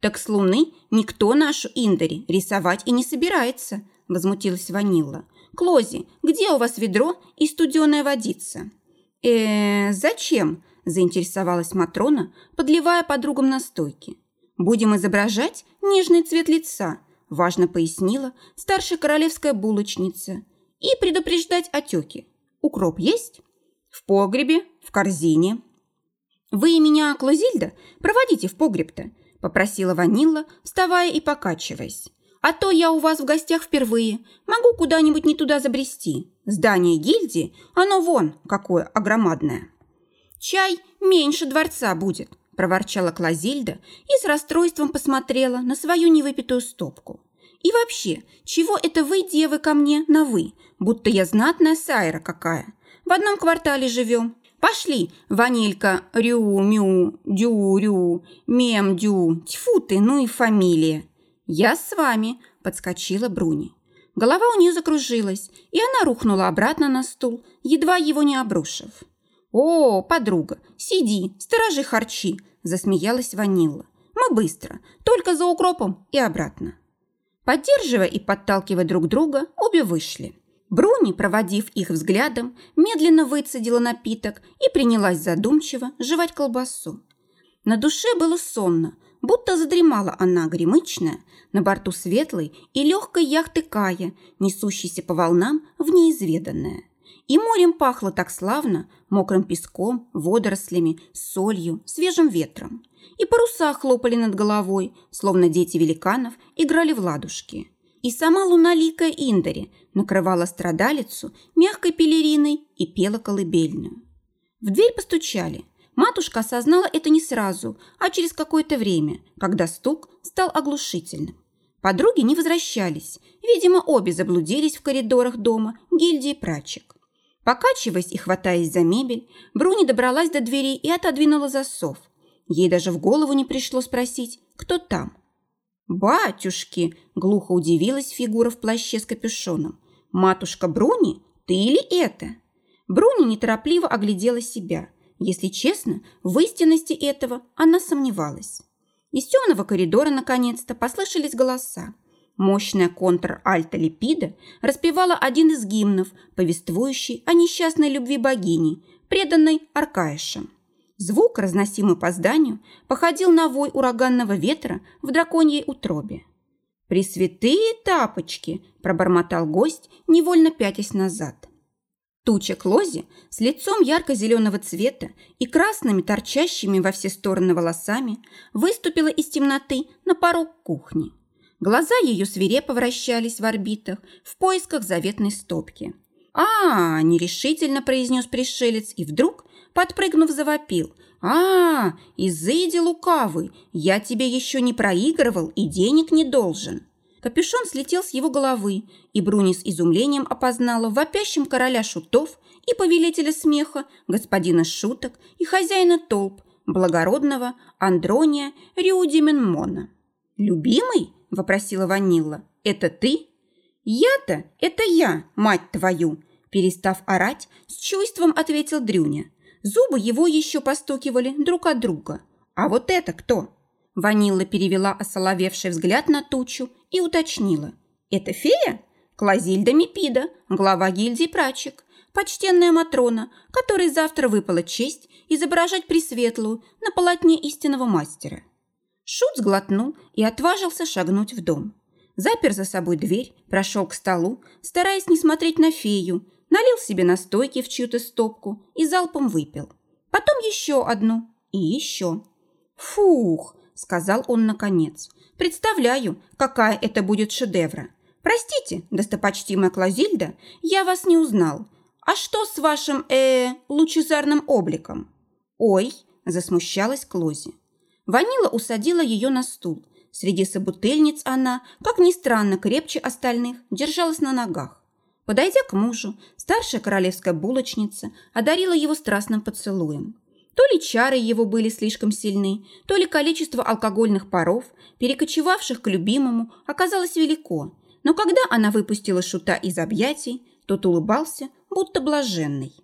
«Так с луны никто нашу Индори рисовать и не собирается», – возмутилась Ванилла. «Клози, где у вас ведро и студеная водица?» «Э, зачем?» – заинтересовалась Матрона, подливая подругам настойки. «Будем изображать нежный цвет лица», – важно пояснила старшая королевская булочница. «И предупреждать отеки. Укроп есть?» «В погребе, в корзине». «Вы меня, Клозильда, проводите в погреб-то», – попросила Ванилла, вставая и покачиваясь. А то я у вас в гостях впервые. Могу куда-нибудь не туда забрести. Здание гильдии, оно вон какое огромадное. Чай меньше дворца будет, проворчала Клазильда и с расстройством посмотрела на свою невыпитую стопку. И вообще, чего это вы, девы, ко мне на «вы», будто я знатная сайра какая? В одном квартале живем. Пошли, ванилька, рю, мю, дю, рю, мем, дю, тьфу ты, ну и фамилия. «Я с вами», – подскочила Бруни. Голова у нее закружилась, и она рухнула обратно на стул, едва его не обрушив. «О, подруга, сиди, сторожи харчи», – засмеялась Ванилла. «Мы быстро, только за укропом и обратно». Поддерживая и подталкивая друг друга, обе вышли. Бруни, проводив их взглядом, медленно выцедила напиток и принялась задумчиво жевать колбасу. На душе было сонно, будто задремала она гремычная на борту светлой и легкой яхты Кая, несущейся по волнам в неизведанное. И морем пахло так славно, мокрым песком, водорослями, солью, свежим ветром. И паруса хлопали над головой, словно дети великанов играли в ладушки. И сама луналикая Индори накрывала страдалицу мягкой пелериной и пела колыбельную. В дверь постучали – Матушка осознала это не сразу, а через какое-то время, когда стук стал оглушительным. Подруги не возвращались. Видимо, обе заблудились в коридорах дома гильдии прачек. Покачиваясь и хватаясь за мебель, Бруни добралась до двери и отодвинула засов. Ей даже в голову не пришло спросить, кто там. «Батюшки!» – глухо удивилась фигура в плаще с капюшоном. «Матушка Бруни? Ты или это?» Бруни неторопливо оглядела себя. Если честно, в истинности этого она сомневалась. Из темного коридора наконец-то послышались голоса. Мощная контр-альта-липида распевала один из гимнов, повествующий о несчастной любви богини, преданной Аркаишем. Звук, разносимый по зданию, походил на вой ураганного ветра в драконьей утробе. «Пресвятые тапочки!» – пробормотал гость, невольно пятясь назад. Туча Клози с лицом ярко-зеленого цвета и красными торчащими во все стороны волосами выступила из темноты на порог кухни. Глаза ее свирепо вращались в орбитах в поисках заветной стопки. «А, -а, -а нерешительно произнес пришелец и вдруг, подпрыгнув, завопил. «А, изыди лукавый, я тебе еще не проигрывал и денег не должен». Капюшон слетел с его головы, и Бруни с изумлением опознала в вопящем короля шутов и повелителя смеха, господина шуток и хозяина толп, благородного Андрония Риудименмона. «Любимый?» – вопросила Ванилла. «Это ты?» «Я-то? Это я, мать твою!» Перестав орать, с чувством ответил Дрюня. Зубы его еще постукивали друг от друга. «А вот это кто?» Ванилла перевела осоловевший взгляд на тучу и уточнила. «Это фея?» Клазильда Мипида, глава гильдии прачек, почтенная Матрона, которой завтра выпала честь изображать Пресветлую на полотне истинного мастера. Шут сглотнул и отважился шагнуть в дом. Запер за собой дверь, прошел к столу, стараясь не смотреть на фею, налил себе настойки в чью-то стопку и залпом выпил. Потом еще одну и еще. «Фух!» – сказал он наконец. «Представляю, какая это будет шедевра. Простите, достопочтимая Клозильда, я вас не узнал. А что с вашим, э, лучезарным обликом?» «Ой!» – засмущалась Клози. Ванила усадила ее на стул. Среди собутыльниц она, как ни странно, крепче остальных, держалась на ногах. Подойдя к мужу, старшая королевская булочница одарила его страстным поцелуем. То ли чары его были слишком сильны, то ли количество алкогольных паров, перекочевавших к любимому, оказалось велико, но когда она выпустила шута из объятий, тот улыбался, будто блаженный.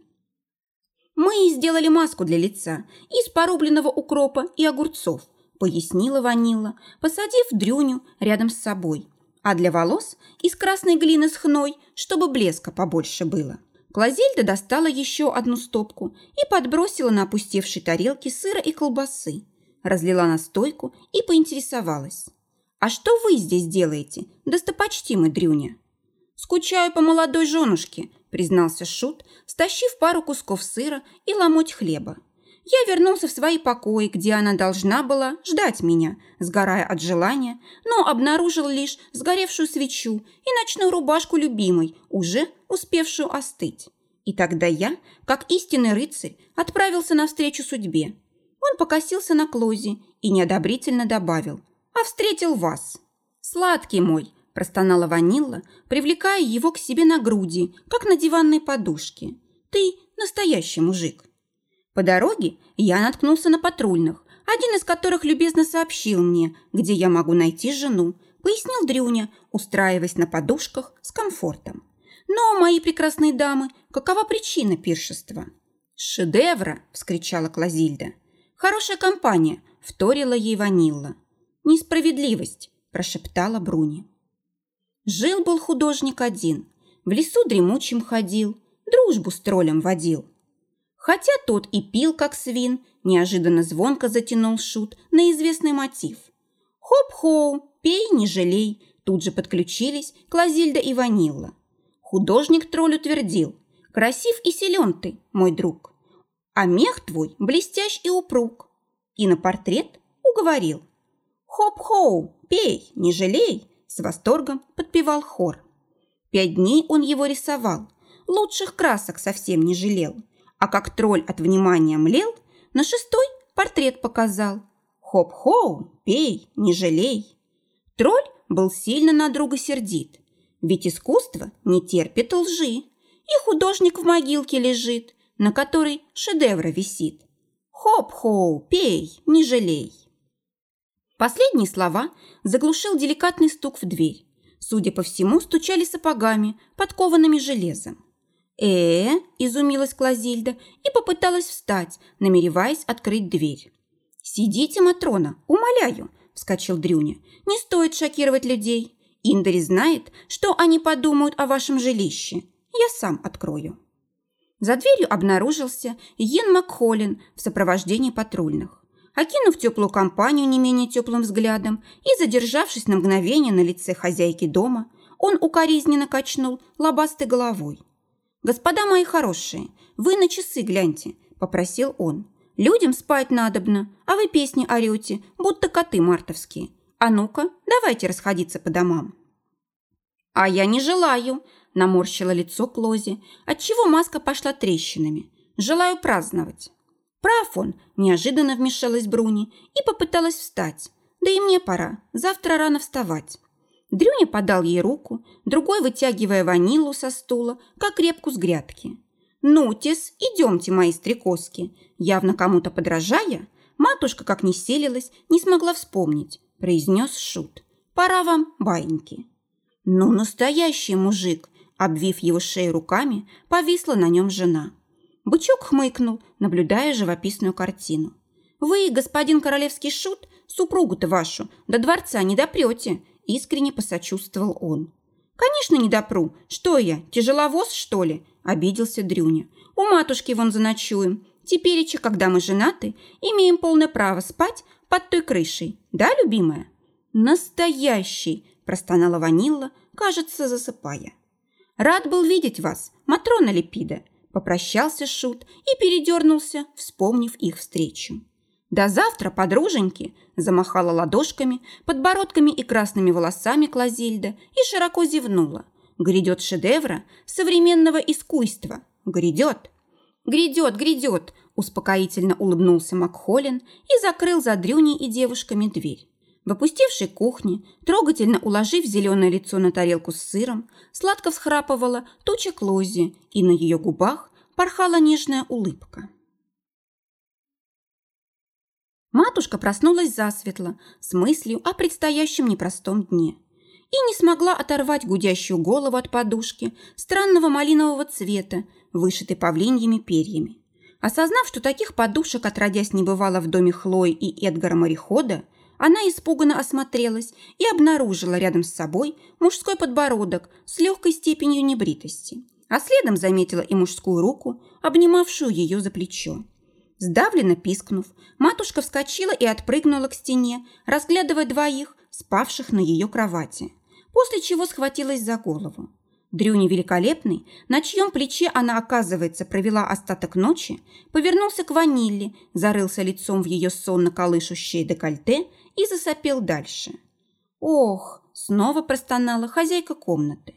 «Мы сделали маску для лица из порубленного укропа и огурцов», пояснила Ванила, посадив Дрюню рядом с собой. «А для волос из красной глины с хной, чтобы блеска побольше было». Клозельда достала еще одну стопку и подбросила на опустевшей тарелке сыра и колбасы. Разлила на стойку и поинтересовалась. «А что вы здесь делаете, достопочтимый Дрюня?» «Скучаю по молодой женушке», – признался Шут, стащив пару кусков сыра и ломоть хлеба. Я вернулся в свои покои, где она должна была ждать меня, сгорая от желания, но обнаружил лишь сгоревшую свечу и ночную рубашку любимой, уже успевшую остыть. И тогда я, как истинный рыцарь, отправился навстречу судьбе. Он покосился на Клози и неодобрительно добавил – а встретил вас. Сладкий мой, простонала Ванилла, привлекая его к себе на груди, как на диванной подушке. Ты настоящий мужик. По дороге я наткнулся на патрульных, один из которых любезно сообщил мне, где я могу найти жену, пояснил Дрюня, устраиваясь на подушках с комфортом. Но, мои прекрасные дамы, какова причина пиршества? «Шедевра!» – вскричала Клазильда. «Хорошая компания!» – вторила ей Ванилла. «Несправедливость!» – прошептала Бруни. Жил-был художник один, в лесу дремучим ходил, дружбу с троллем водил. Хотя тот и пил, как свин, неожиданно звонко затянул шут на известный мотив. «Хоп-хоу, пей, не жалей!» Тут же подключились Клазильда и Ванилла. Художник троллю твердил. «Красив и силен ты, мой друг, а мех твой блестящ и упруг». И на портрет уговорил. «Хоп-хоу, пей, не жалей!» С восторгом подпевал хор. Пять дней он его рисовал, лучших красок совсем не жалел. А как тролль от внимания млел, на шестой портрет показал. Хоп-хоу, пей, не жалей. Тролль был сильно на друга сердит, ведь искусство не терпит лжи, и художник в могилке лежит, над которой шедевр висит. Хоп-хоу, пей, не жалей. Последние слова заглушил деликатный стук в дверь. Судя по всему, стучали сапогами, подкованными железом. Э, изумилась Клазильда и попыталась встать, намереваясь открыть дверь. «Сидите, Матрона, умоляю!» – вскочил Дрюня. «Не стоит шокировать людей. Индари знает, что они подумают о вашем жилище. Я сам открою». За дверью обнаружился Йен Макхолин в сопровождении патрульных. Окинув теплую компанию не менее теплым взглядом и задержавшись на мгновение на лице хозяйки дома, он укоризненно качнул лобастой головой. «Господа мои хорошие, вы на часы гляньте», – попросил он. «Людям спать надобно, а вы песни орете, будто коты мартовские. А ну-ка, давайте расходиться по домам». «А я не желаю», – наморщила лицо Клози, отчего маска пошла трещинами. «Желаю праздновать». «Прав он!» – неожиданно вмешалась Бруни и попыталась встать. «Да и мне пора. Завтра рано вставать». Дрюня подал ей руку, другой вытягивая ванилу со стула, как репку с грядки. «Ну, тес, идемте, мои стрекозки!» Явно кому-то подражая, матушка, как не селилась, не смогла вспомнить, произнес шут. «Пора вам, баиньки!» «Ну, настоящий мужик!» Обвив его шею руками, повисла на нем жена. Бычок хмыкнул, наблюдая живописную картину. «Вы, господин королевский шут, супругу-то вашу до дворца не допрете», – искренне посочувствовал он. «Конечно, не допру. Что я, тяжеловоз, что ли?» – обиделся Дрюня. «У матушки вон заночуем. Тепереча, когда мы женаты, имеем полное право спать под той крышей. Да, любимая?» «Настоящий!» – простонала Ванилла, кажется, засыпая. «Рад был видеть вас, Матрона Лепида!» – попрощался Шут и передернулся, вспомнив их встречу. «До завтра, подруженьки!» – замахала ладошками, подбородками и красными волосами Клозильда и широко зевнула. «Грядет шедевра современного искусства! Грядет!» «Грядет, грядет!» – успокоительно улыбнулся Макхолин и закрыл за Дрюней и девушками дверь. В опустевшей кухне, трогательно уложив зеленое лицо на тарелку с сыром, сладко всхрапывала туча Клози, и на ее губах порхала нежная улыбка. Матушка проснулась засветло, с мыслью о предстоящем непростом дне. И не смогла оторвать гудящую голову от подушки странного малинового цвета, вышитой павлиньими перьями. Осознав, что таких подушек отродясь не бывало в доме Хлои и Эдгара Морехода, она испуганно осмотрелась и обнаружила рядом с собой мужской подбородок с легкой степенью небритости, а следом заметила и мужскую руку, обнимавшую ее за плечо. Сдавленно пискнув, матушка вскочила и отпрыгнула к стене, разглядывая двоих, спавших на ее кровати, после чего схватилась за голову. Дрюни Великолепный, на чьем плече она, оказывается, провела остаток ночи, повернулся к ваниле, зарылся лицом в ее сонно колышущее декольте и засопел дальше. «Ох!» – снова простонала хозяйка комнаты.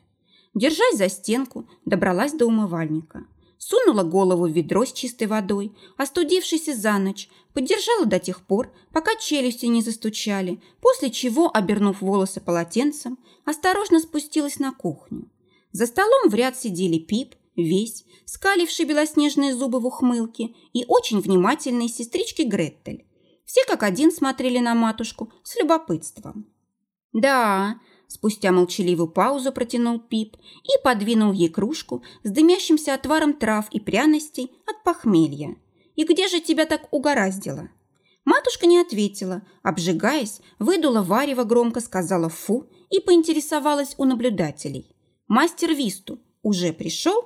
Держась за стенку, добралась до умывальника – сунула голову в ведро с чистой водой, остудившейся за ночь, подержала до тех пор, пока челюсти не застучали, после чего, обернув волосы полотенцем, осторожно спустилась на кухню. За столом в ряд сидели Пип, Весь, скаливший белоснежные зубы в ухмылке, и очень внимательные сестрички Греттель. Все как один смотрели на матушку с любопытством. «Да, Спустя молчаливую паузу протянул Пип и подвинул ей кружку с дымящимся отваром трав и пряностей от похмелья. «И где же тебя так угораздило?» Матушка не ответила, обжигаясь, выдула варево, громко сказала «фу» и поинтересовалась у наблюдателей. «Мастер Висту уже пришел?»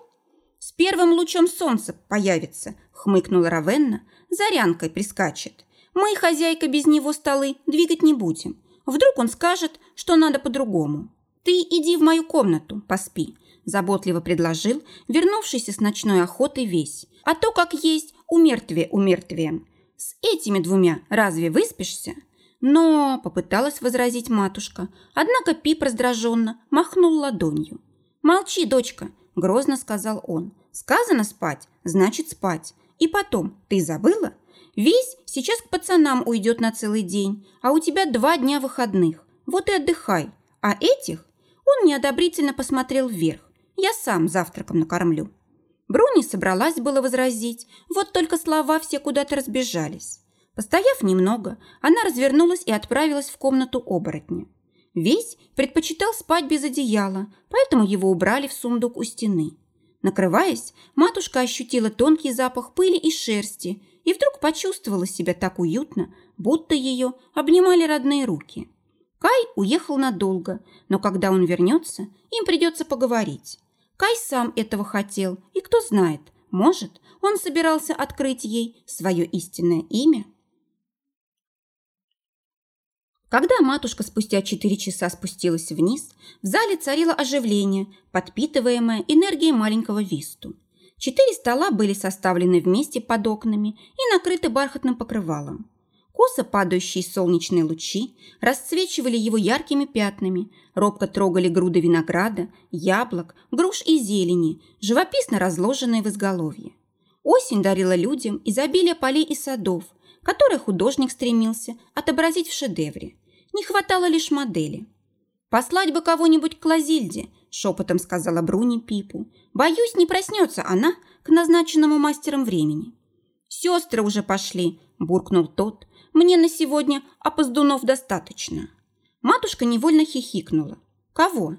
«С первым лучом солнца появится», — хмыкнула Равенна. «Зарянкой прискачет. Мы, хозяйка, без него столы двигать не будем. Вдруг он скажет, что надо по-другому. Ты иди в мою комнату, поспи, заботливо предложил вернувшийся с ночной охоты весь. А то, как есть, умертвие умертвием. С этими двумя разве выспишься? Но, попыталась возразить матушка, однако Пип раздраженно махнул ладонью. «Молчи, дочка», – грозно сказал он. «Сказано спать, значит спать. И потом, ты забыла? Весь сейчас к пацанам уйдет на целый день, а у тебя два дня выходных. Вот и отдыхай. А этих...» Он неодобрительно посмотрел вверх. «Я сам завтраком накормлю». Бруни собралась было возразить, вот только слова все куда-то разбежались. Постояв немного, она развернулась и отправилась в комнату оборотня. Весь предпочитал спать без одеяла, поэтому его убрали в сундук у стены. Накрываясь, матушка ощутила тонкий запах пыли и шерсти и вдруг почувствовала себя так уютно, будто ее обнимали родные руки. Кай уехал надолго, но когда он вернется, им придется поговорить. Кай сам этого хотел, и кто знает, может, он собирался открыть ей свое истинное имя. Когда матушка спустя четыре часа спустилась вниз, в зале царило оживление, подпитываемое энергией маленького Висту. Четыре стола были составлены вместе под окнами и накрыты бархатным покрывалом. Косо падающие солнечные лучи расцвечивали его яркими пятнами, робко трогали груды винограда, яблок, груш и зелени, живописно разложенные в изголовье. Осень дарила людям изобилие полей и садов, которые художник стремился отобразить в шедевре. Не хватало лишь модели. «Послать бы кого-нибудь к Лазильде», – шепотом сказала Бруни Пипу. «Боюсь, не проснется она к назначенному мастерам времени». «Сестры уже пошли», – буркнул тот. «Мне на сегодня опоздунов достаточно». Матушка невольно хихикнула. «Кого?»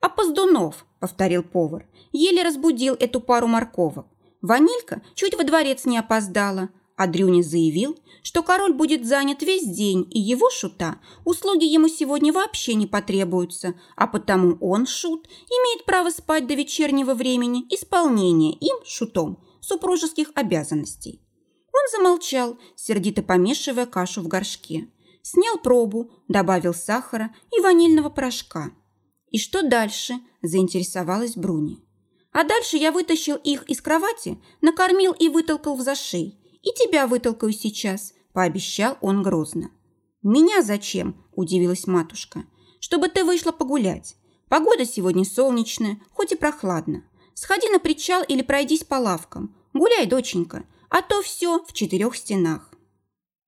«Опоздунов», – повторил повар. Еле разбудил эту пару морковок. Ванилька чуть во дворец не опоздала, а Дрюня заявил, что король будет занят весь день, и его шута услуги ему сегодня вообще не потребуются, а потому он, шут, имеет право спать до вечернего времени исполнения им, шутом, супружеских обязанностей. Он замолчал, сердито помешивая кашу в горшке. Снял пробу, добавил сахара и ванильного порошка. «И что дальше?» – заинтересовалась Бруни. «А дальше я вытащил их из кровати, накормил и вытолкал в зашей. И тебя вытолкаю сейчас», – пообещал он грозно. «Меня зачем?» – удивилась матушка. «Чтобы ты вышла погулять. Погода сегодня солнечная, хоть и прохладно. Сходи на причал или пройдись по лавкам. Гуляй, доченька, а то все в четырех стенах».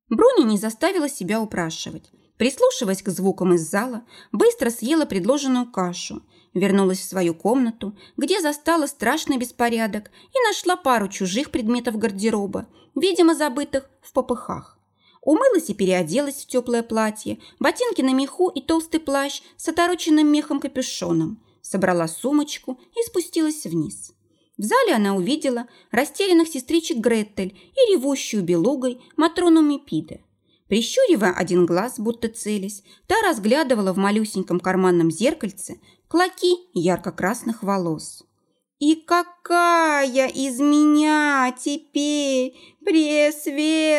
Бруни не заставила себя упрашивать. Прислушиваясь к звукам из зала, быстро съела предложенную кашу, вернулась в свою комнату, где застала страшный беспорядок и нашла пару чужих предметов гардероба, видимо, забытых в попыхах. Умылась и переоделась в теплое платье, ботинки на меху и толстый плащ с отороченным мехом капюшоном, собрала сумочку и спустилась вниз. В зале она увидела растерянных сестричек Гретель и ревущую белугой Матрону Мепиде. Прищуривая один глаз, будто целясь, та разглядывала в малюсеньком карманном зеркальце клоки ярко-красных волос. «И какая из меня теперь пресветлая!»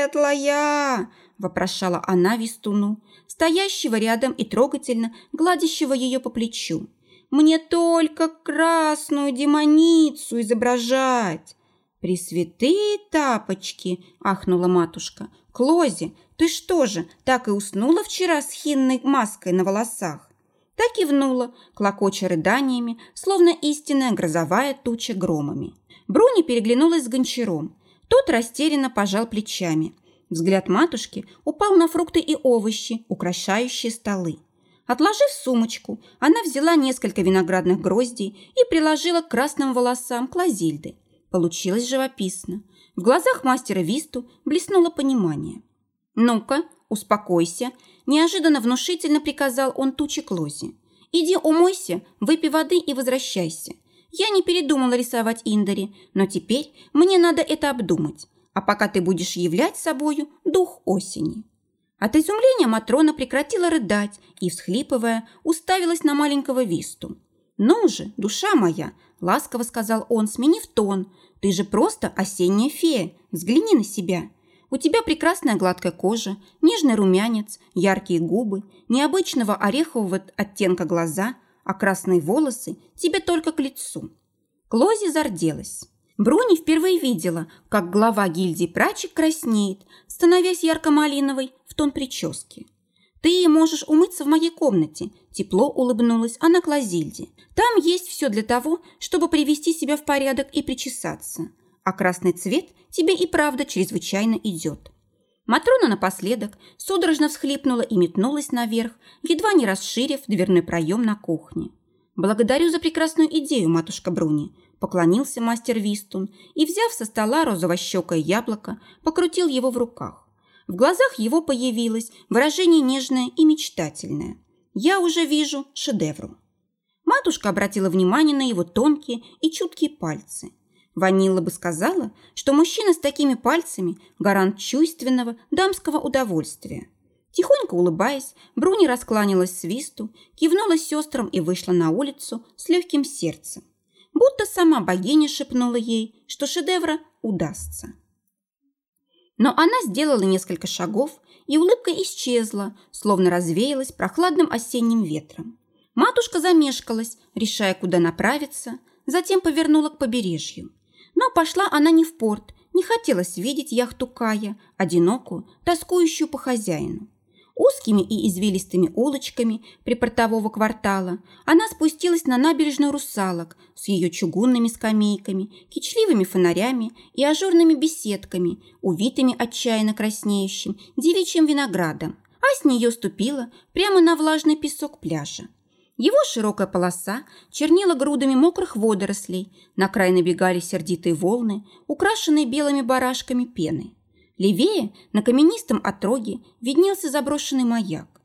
– вопрошала она Вестуну, стоящего рядом и трогательно гладящего ее по плечу. «Мне только красную демоницу изображать!» «Пресвятые тапочки!» – ахнула матушка. «Клози, ты что же, так и уснула вчера с хинной маской на волосах?» Так и внула, клокоча рыданиями, словно истинная грозовая туча громами. Бруни переглянулась с гончаром. Тот растерянно пожал плечами. Взгляд матушки упал на фрукты и овощи, украшающие столы. Отложив сумочку, она взяла несколько виноградных гроздей и приложила к красным волосам Клозильды. Получилось живописно. В глазах мастера Висту блеснуло понимание. «Ну-ка, успокойся», – неожиданно внушительно приказал он тучи Клози. «Иди умойся, выпей воды и возвращайся. Я не передумала рисовать Индори, но теперь мне надо это обдумать. А пока ты будешь являть собою дух осени». От изумления Матрона прекратила рыдать и, всхлипывая, уставилась на маленького Висту. «Ну же, душа моя!» – ласково сказал он, сменив тон. «Ты же просто осенняя фея. Взгляни на себя. У тебя прекрасная гладкая кожа, нежный румянец, яркие губы, необычного орехового оттенка глаза, а красные волосы тебе только к лицу. Клози зарделась. Бруни впервые видела, как глава гильдии прачек краснеет, становясь ярко-малиновой в тон прически. «Ты можешь умыться в моей комнате», – тепло улыбнулась она Клозильде. «Там есть все для того, чтобы привести себя в порядок и причесаться а красный цвет тебе и правда чрезвычайно идет». Матрона напоследок судорожно всхлипнула и метнулась наверх, едва не расширив дверной проем на кухне. «Благодарю за прекрасную идею, матушка Бруни», – поклонился мастер Вистун и, взяв со стола розово-щекое яблоко, покрутил его в руках. В глазах его появилось выражение нежное и мечтательное. «Я уже вижу шедевру». Матушка обратила внимание на его тонкие и чуткие пальцы – Ванила бы сказала, что мужчина с такими пальцами – гарант чувственного дамского удовольствия. Тихонько улыбаясь, Бруни раскланялась свисту, кивнула сестрам и вышла на улицу с легким сердцем. Будто сама богиня шепнула ей, что шедевра удастся. Но она сделала несколько шагов, и улыбка исчезла, словно развеялась прохладным осенним ветром. Матушка замешкалась, решая, куда направиться, затем повернула к побережью. Но пошла она не в порт, не хотелось видеть яхту Кая, одинокую, тоскующую по хозяину. Узкими и извилистыми улочками припортового квартала она спустилась на набережную русалок с ее чугунными скамейками, кичливыми фонарями и ажурными беседками, увитыми отчаянно краснеющим девичьим виноградом, а с нее ступила прямо на влажный песок пляжа. Его широкая полоса чернила грудами мокрых водорослей, на край набегали сердитые волны, украшенные белыми барашками пены. Левее, на каменистом отроге, виднелся заброшенный маяк.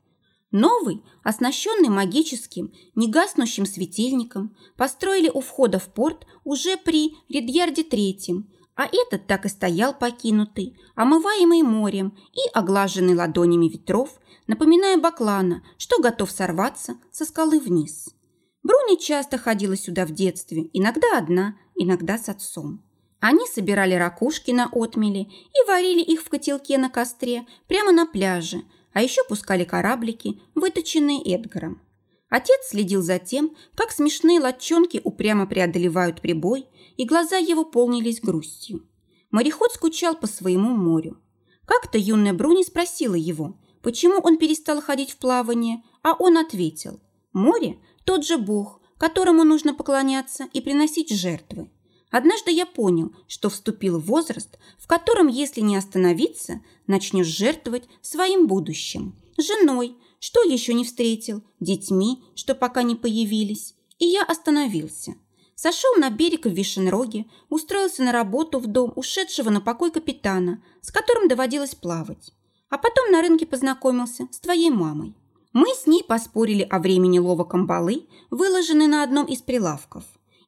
Новый, оснащенный магическим, негаснущим светильником, построили у входа в порт уже при Редьярде Третьем, А этот так и стоял покинутый, омываемый морем и оглаженный ладонями ветров, напоминая баклана, что готов сорваться со скалы вниз. Бруни часто ходила сюда в детстве, иногда одна, иногда с отцом. Они собирали ракушки на отмели и варили их в котелке на костре прямо на пляже, а еще пускали кораблики, выточенные Эдгаром. Отец следил за тем, как смешные лодчонки упрямо преодолевают прибой, и глаза его полнились грустью. Мореход скучал по своему морю. Как-то юная Бруни спросила его, почему он перестал ходить в плавание, а он ответил, «Море – тот же бог, которому нужно поклоняться и приносить жертвы. Однажды я понял, что вступил в возраст, в котором, если не остановиться, начнешь жертвовать своим будущим, женой, что еще не встретил, детьми, что пока не появились. И я остановился. Сошел на берег в Вишенроге, устроился на работу в дом ушедшего на покой капитана, с которым доводилось плавать. А потом на рынке познакомился с твоей мамой. Мы с ней поспорили о времени лова камбалы, выложенной на одном из прилавков.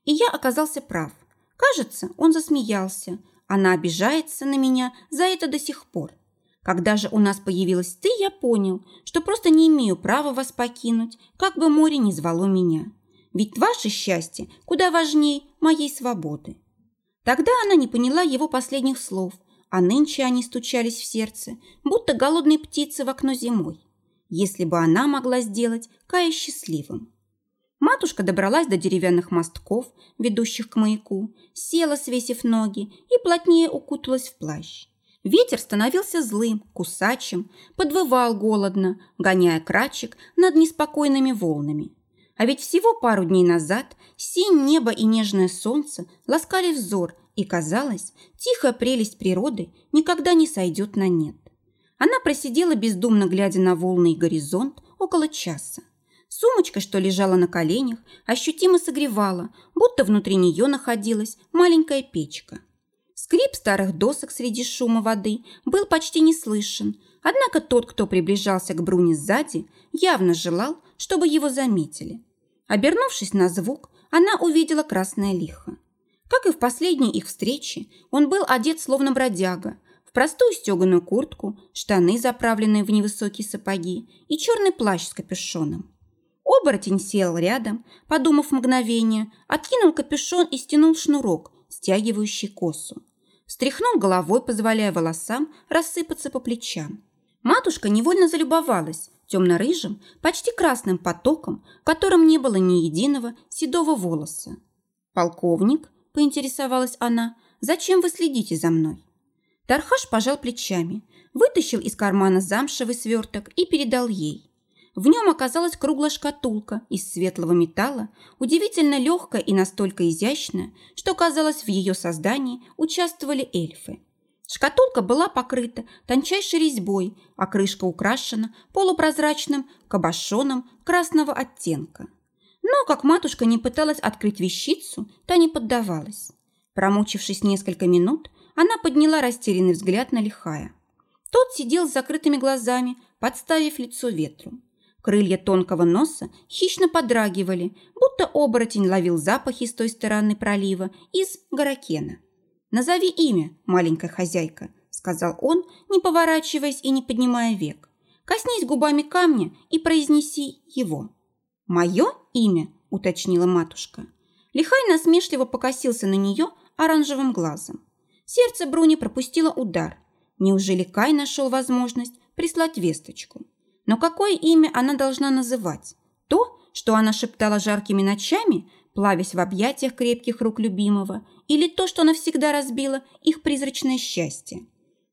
И я оказался прав. Кажется, он засмеялся. Она обижается на меня за это до сих пор. Когда же у нас появилась ты, я понял, что просто не имею права вас покинуть, как бы море не звало меня. Ведь ваше счастье куда важнее моей свободы. Тогда она не поняла его последних слов, а нынче они стучались в сердце, будто голодные птицы в окно зимой. Если бы она могла сделать Кая счастливым. Матушка добралась до деревянных мостков, ведущих к маяку, села, свесив ноги, и плотнее укуталась в плащ. Ветер становился злым, кусачим, подвывал голодно, гоняя крачек над неспокойными волнами. А ведь всего пару дней назад синь небо и нежное солнце ласкали взор, и, казалось, тихая прелесть природы никогда не сойдет на нет. Она просидела бездумно, глядя на волны и горизонт, около часа. Сумочка, что лежала на коленях, ощутимо согревала, будто внутри нее находилась маленькая печка. Скрип старых досок среди шума воды был почти не слышен, однако тот, кто приближался к Бруне сзади, явно желал, чтобы его заметили. Обернувшись на звук, она увидела красное лихо. Как и в последней их встрече, он был одет словно бродяга, в простую стеганую куртку, штаны, заправленные в невысокие сапоги, и черный плащ с капюшоном. Оборотень сел рядом, подумав мгновение, откинул капюшон и стянул шнурок, стягивающий косу. Встряхнул головой, позволяя волосам рассыпаться по плечам. Матушка невольно залюбовалась темно-рыжим, почти красным потоком, в котором не было ни единого седого волоса. «Полковник?» – поинтересовалась она. «Зачем вы следите за мной?» Тархаш пожал плечами, вытащил из кармана замшевый сверток и передал ей. В нем оказалась круглая шкатулка из светлого металла, удивительно легкая и настолько изящная, что, казалось, в ее создании участвовали эльфы. Шкатулка была покрыта тончайшей резьбой, а крышка украшена полупрозрачным кабошоном красного оттенка. Но, как матушка не пыталась открыть вещицу, та не поддавалась. Промучившись несколько минут, она подняла растерянный взгляд на лихая. Тот сидел с закрытыми глазами, подставив лицо ветру. Крылья тонкого носа хищно подрагивали, будто оборотень ловил запахи с той стороны пролива из Гаракена. «Назови имя, маленькая хозяйка», – сказал он, не поворачиваясь и не поднимая век. «Коснись губами камня и произнеси его». «Мое имя?» – уточнила матушка. Лихай насмешливо покосился на нее оранжевым глазом. Сердце Бруни пропустило удар. Неужели Кай нашел возможность прислать весточку? Но какое имя она должна называть? То, что она шептала жаркими ночами, плавясь в объятиях крепких рук любимого, или то, что навсегда разбило их призрачное счастье?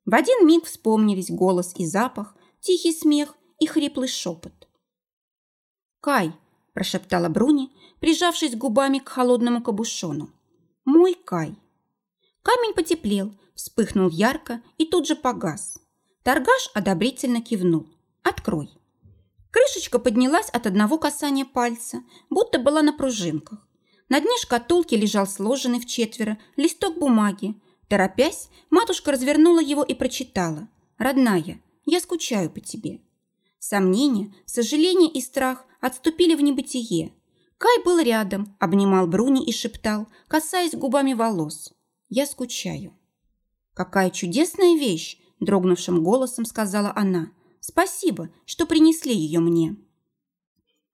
В один миг вспомнились голос и запах, тихий смех и хриплый шепот. «Кай!» – прошептала Бруни, прижавшись губами к холодному кабушону. «Мой Кай!» Камень потеплел, вспыхнул ярко и тут же погас. Торгаш одобрительно кивнул. Открой». Крышечка поднялась от одного касания пальца, будто была на пружинках. На дне шкатулки лежал сложенный в четверо листок бумаги. Торопясь, матушка развернула его и прочитала. «Родная, я скучаю по тебе». Сомнения, сожаление и страх отступили в небытие. Кай был рядом, обнимал Бруни и шептал, касаясь губами волос. «Я скучаю». «Какая чудесная вещь!» – дрогнувшим голосом сказала она. «Спасибо, что принесли ее мне».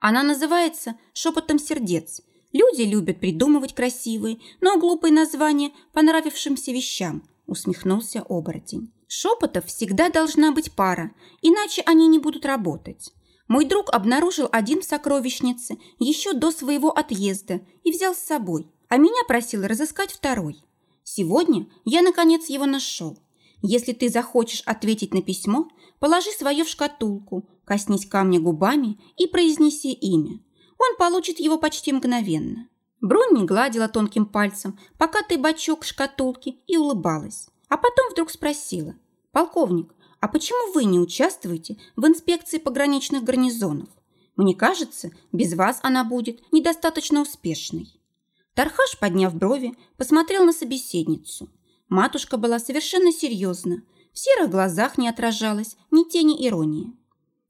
Она называется «Шепотом сердец». Люди любят придумывать красивые, но глупые названия понравившимся вещам, усмехнулся оборотень. Шепотов всегда должна быть пара, иначе они не будут работать. Мой друг обнаружил один в сокровищнице еще до своего отъезда и взял с собой, а меня просил разыскать второй. Сегодня я, наконец, его нашел. Если ты захочешь ответить на письмо, положи свое в шкатулку, коснись камня губами и произнеси имя. Он получит его почти мгновенно. Бронни гладила тонким пальцем, пока ты бачок шкатулки, и улыбалась. А потом вдруг спросила. «Полковник, а почему вы не участвуете в инспекции пограничных гарнизонов? Мне кажется, без вас она будет недостаточно успешной». Тархаш, подняв брови, посмотрел на собеседницу. Матушка была совершенно серьезна. В серых глазах не отражалось ни тени иронии.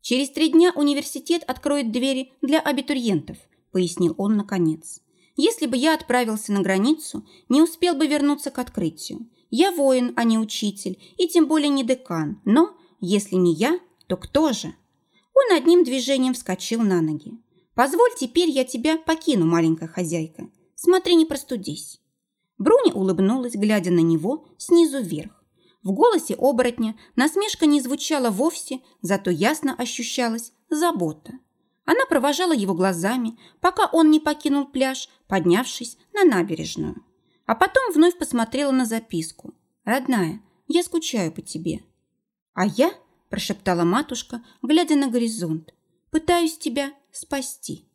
«Через три дня университет откроет двери для абитуриентов», пояснил он наконец. «Если бы я отправился на границу, не успел бы вернуться к открытию. Я воин, а не учитель, и тем более не декан. Но, если не я, то кто же? Он одним движением вскочил на ноги. «Позволь, теперь я тебя покину, маленькая хозяйка. Смотри, не простудись». Бруни улыбнулась, глядя на него снизу вверх. В голосе оборотня насмешка не звучала вовсе, зато ясно ощущалась забота. Она провожала его глазами, пока он не покинул пляж, поднявшись на набережную. А потом вновь посмотрела на записку. «Родная, я скучаю по тебе». «А я?» – прошептала матушка, глядя на горизонт. «Пытаюсь тебя спасти».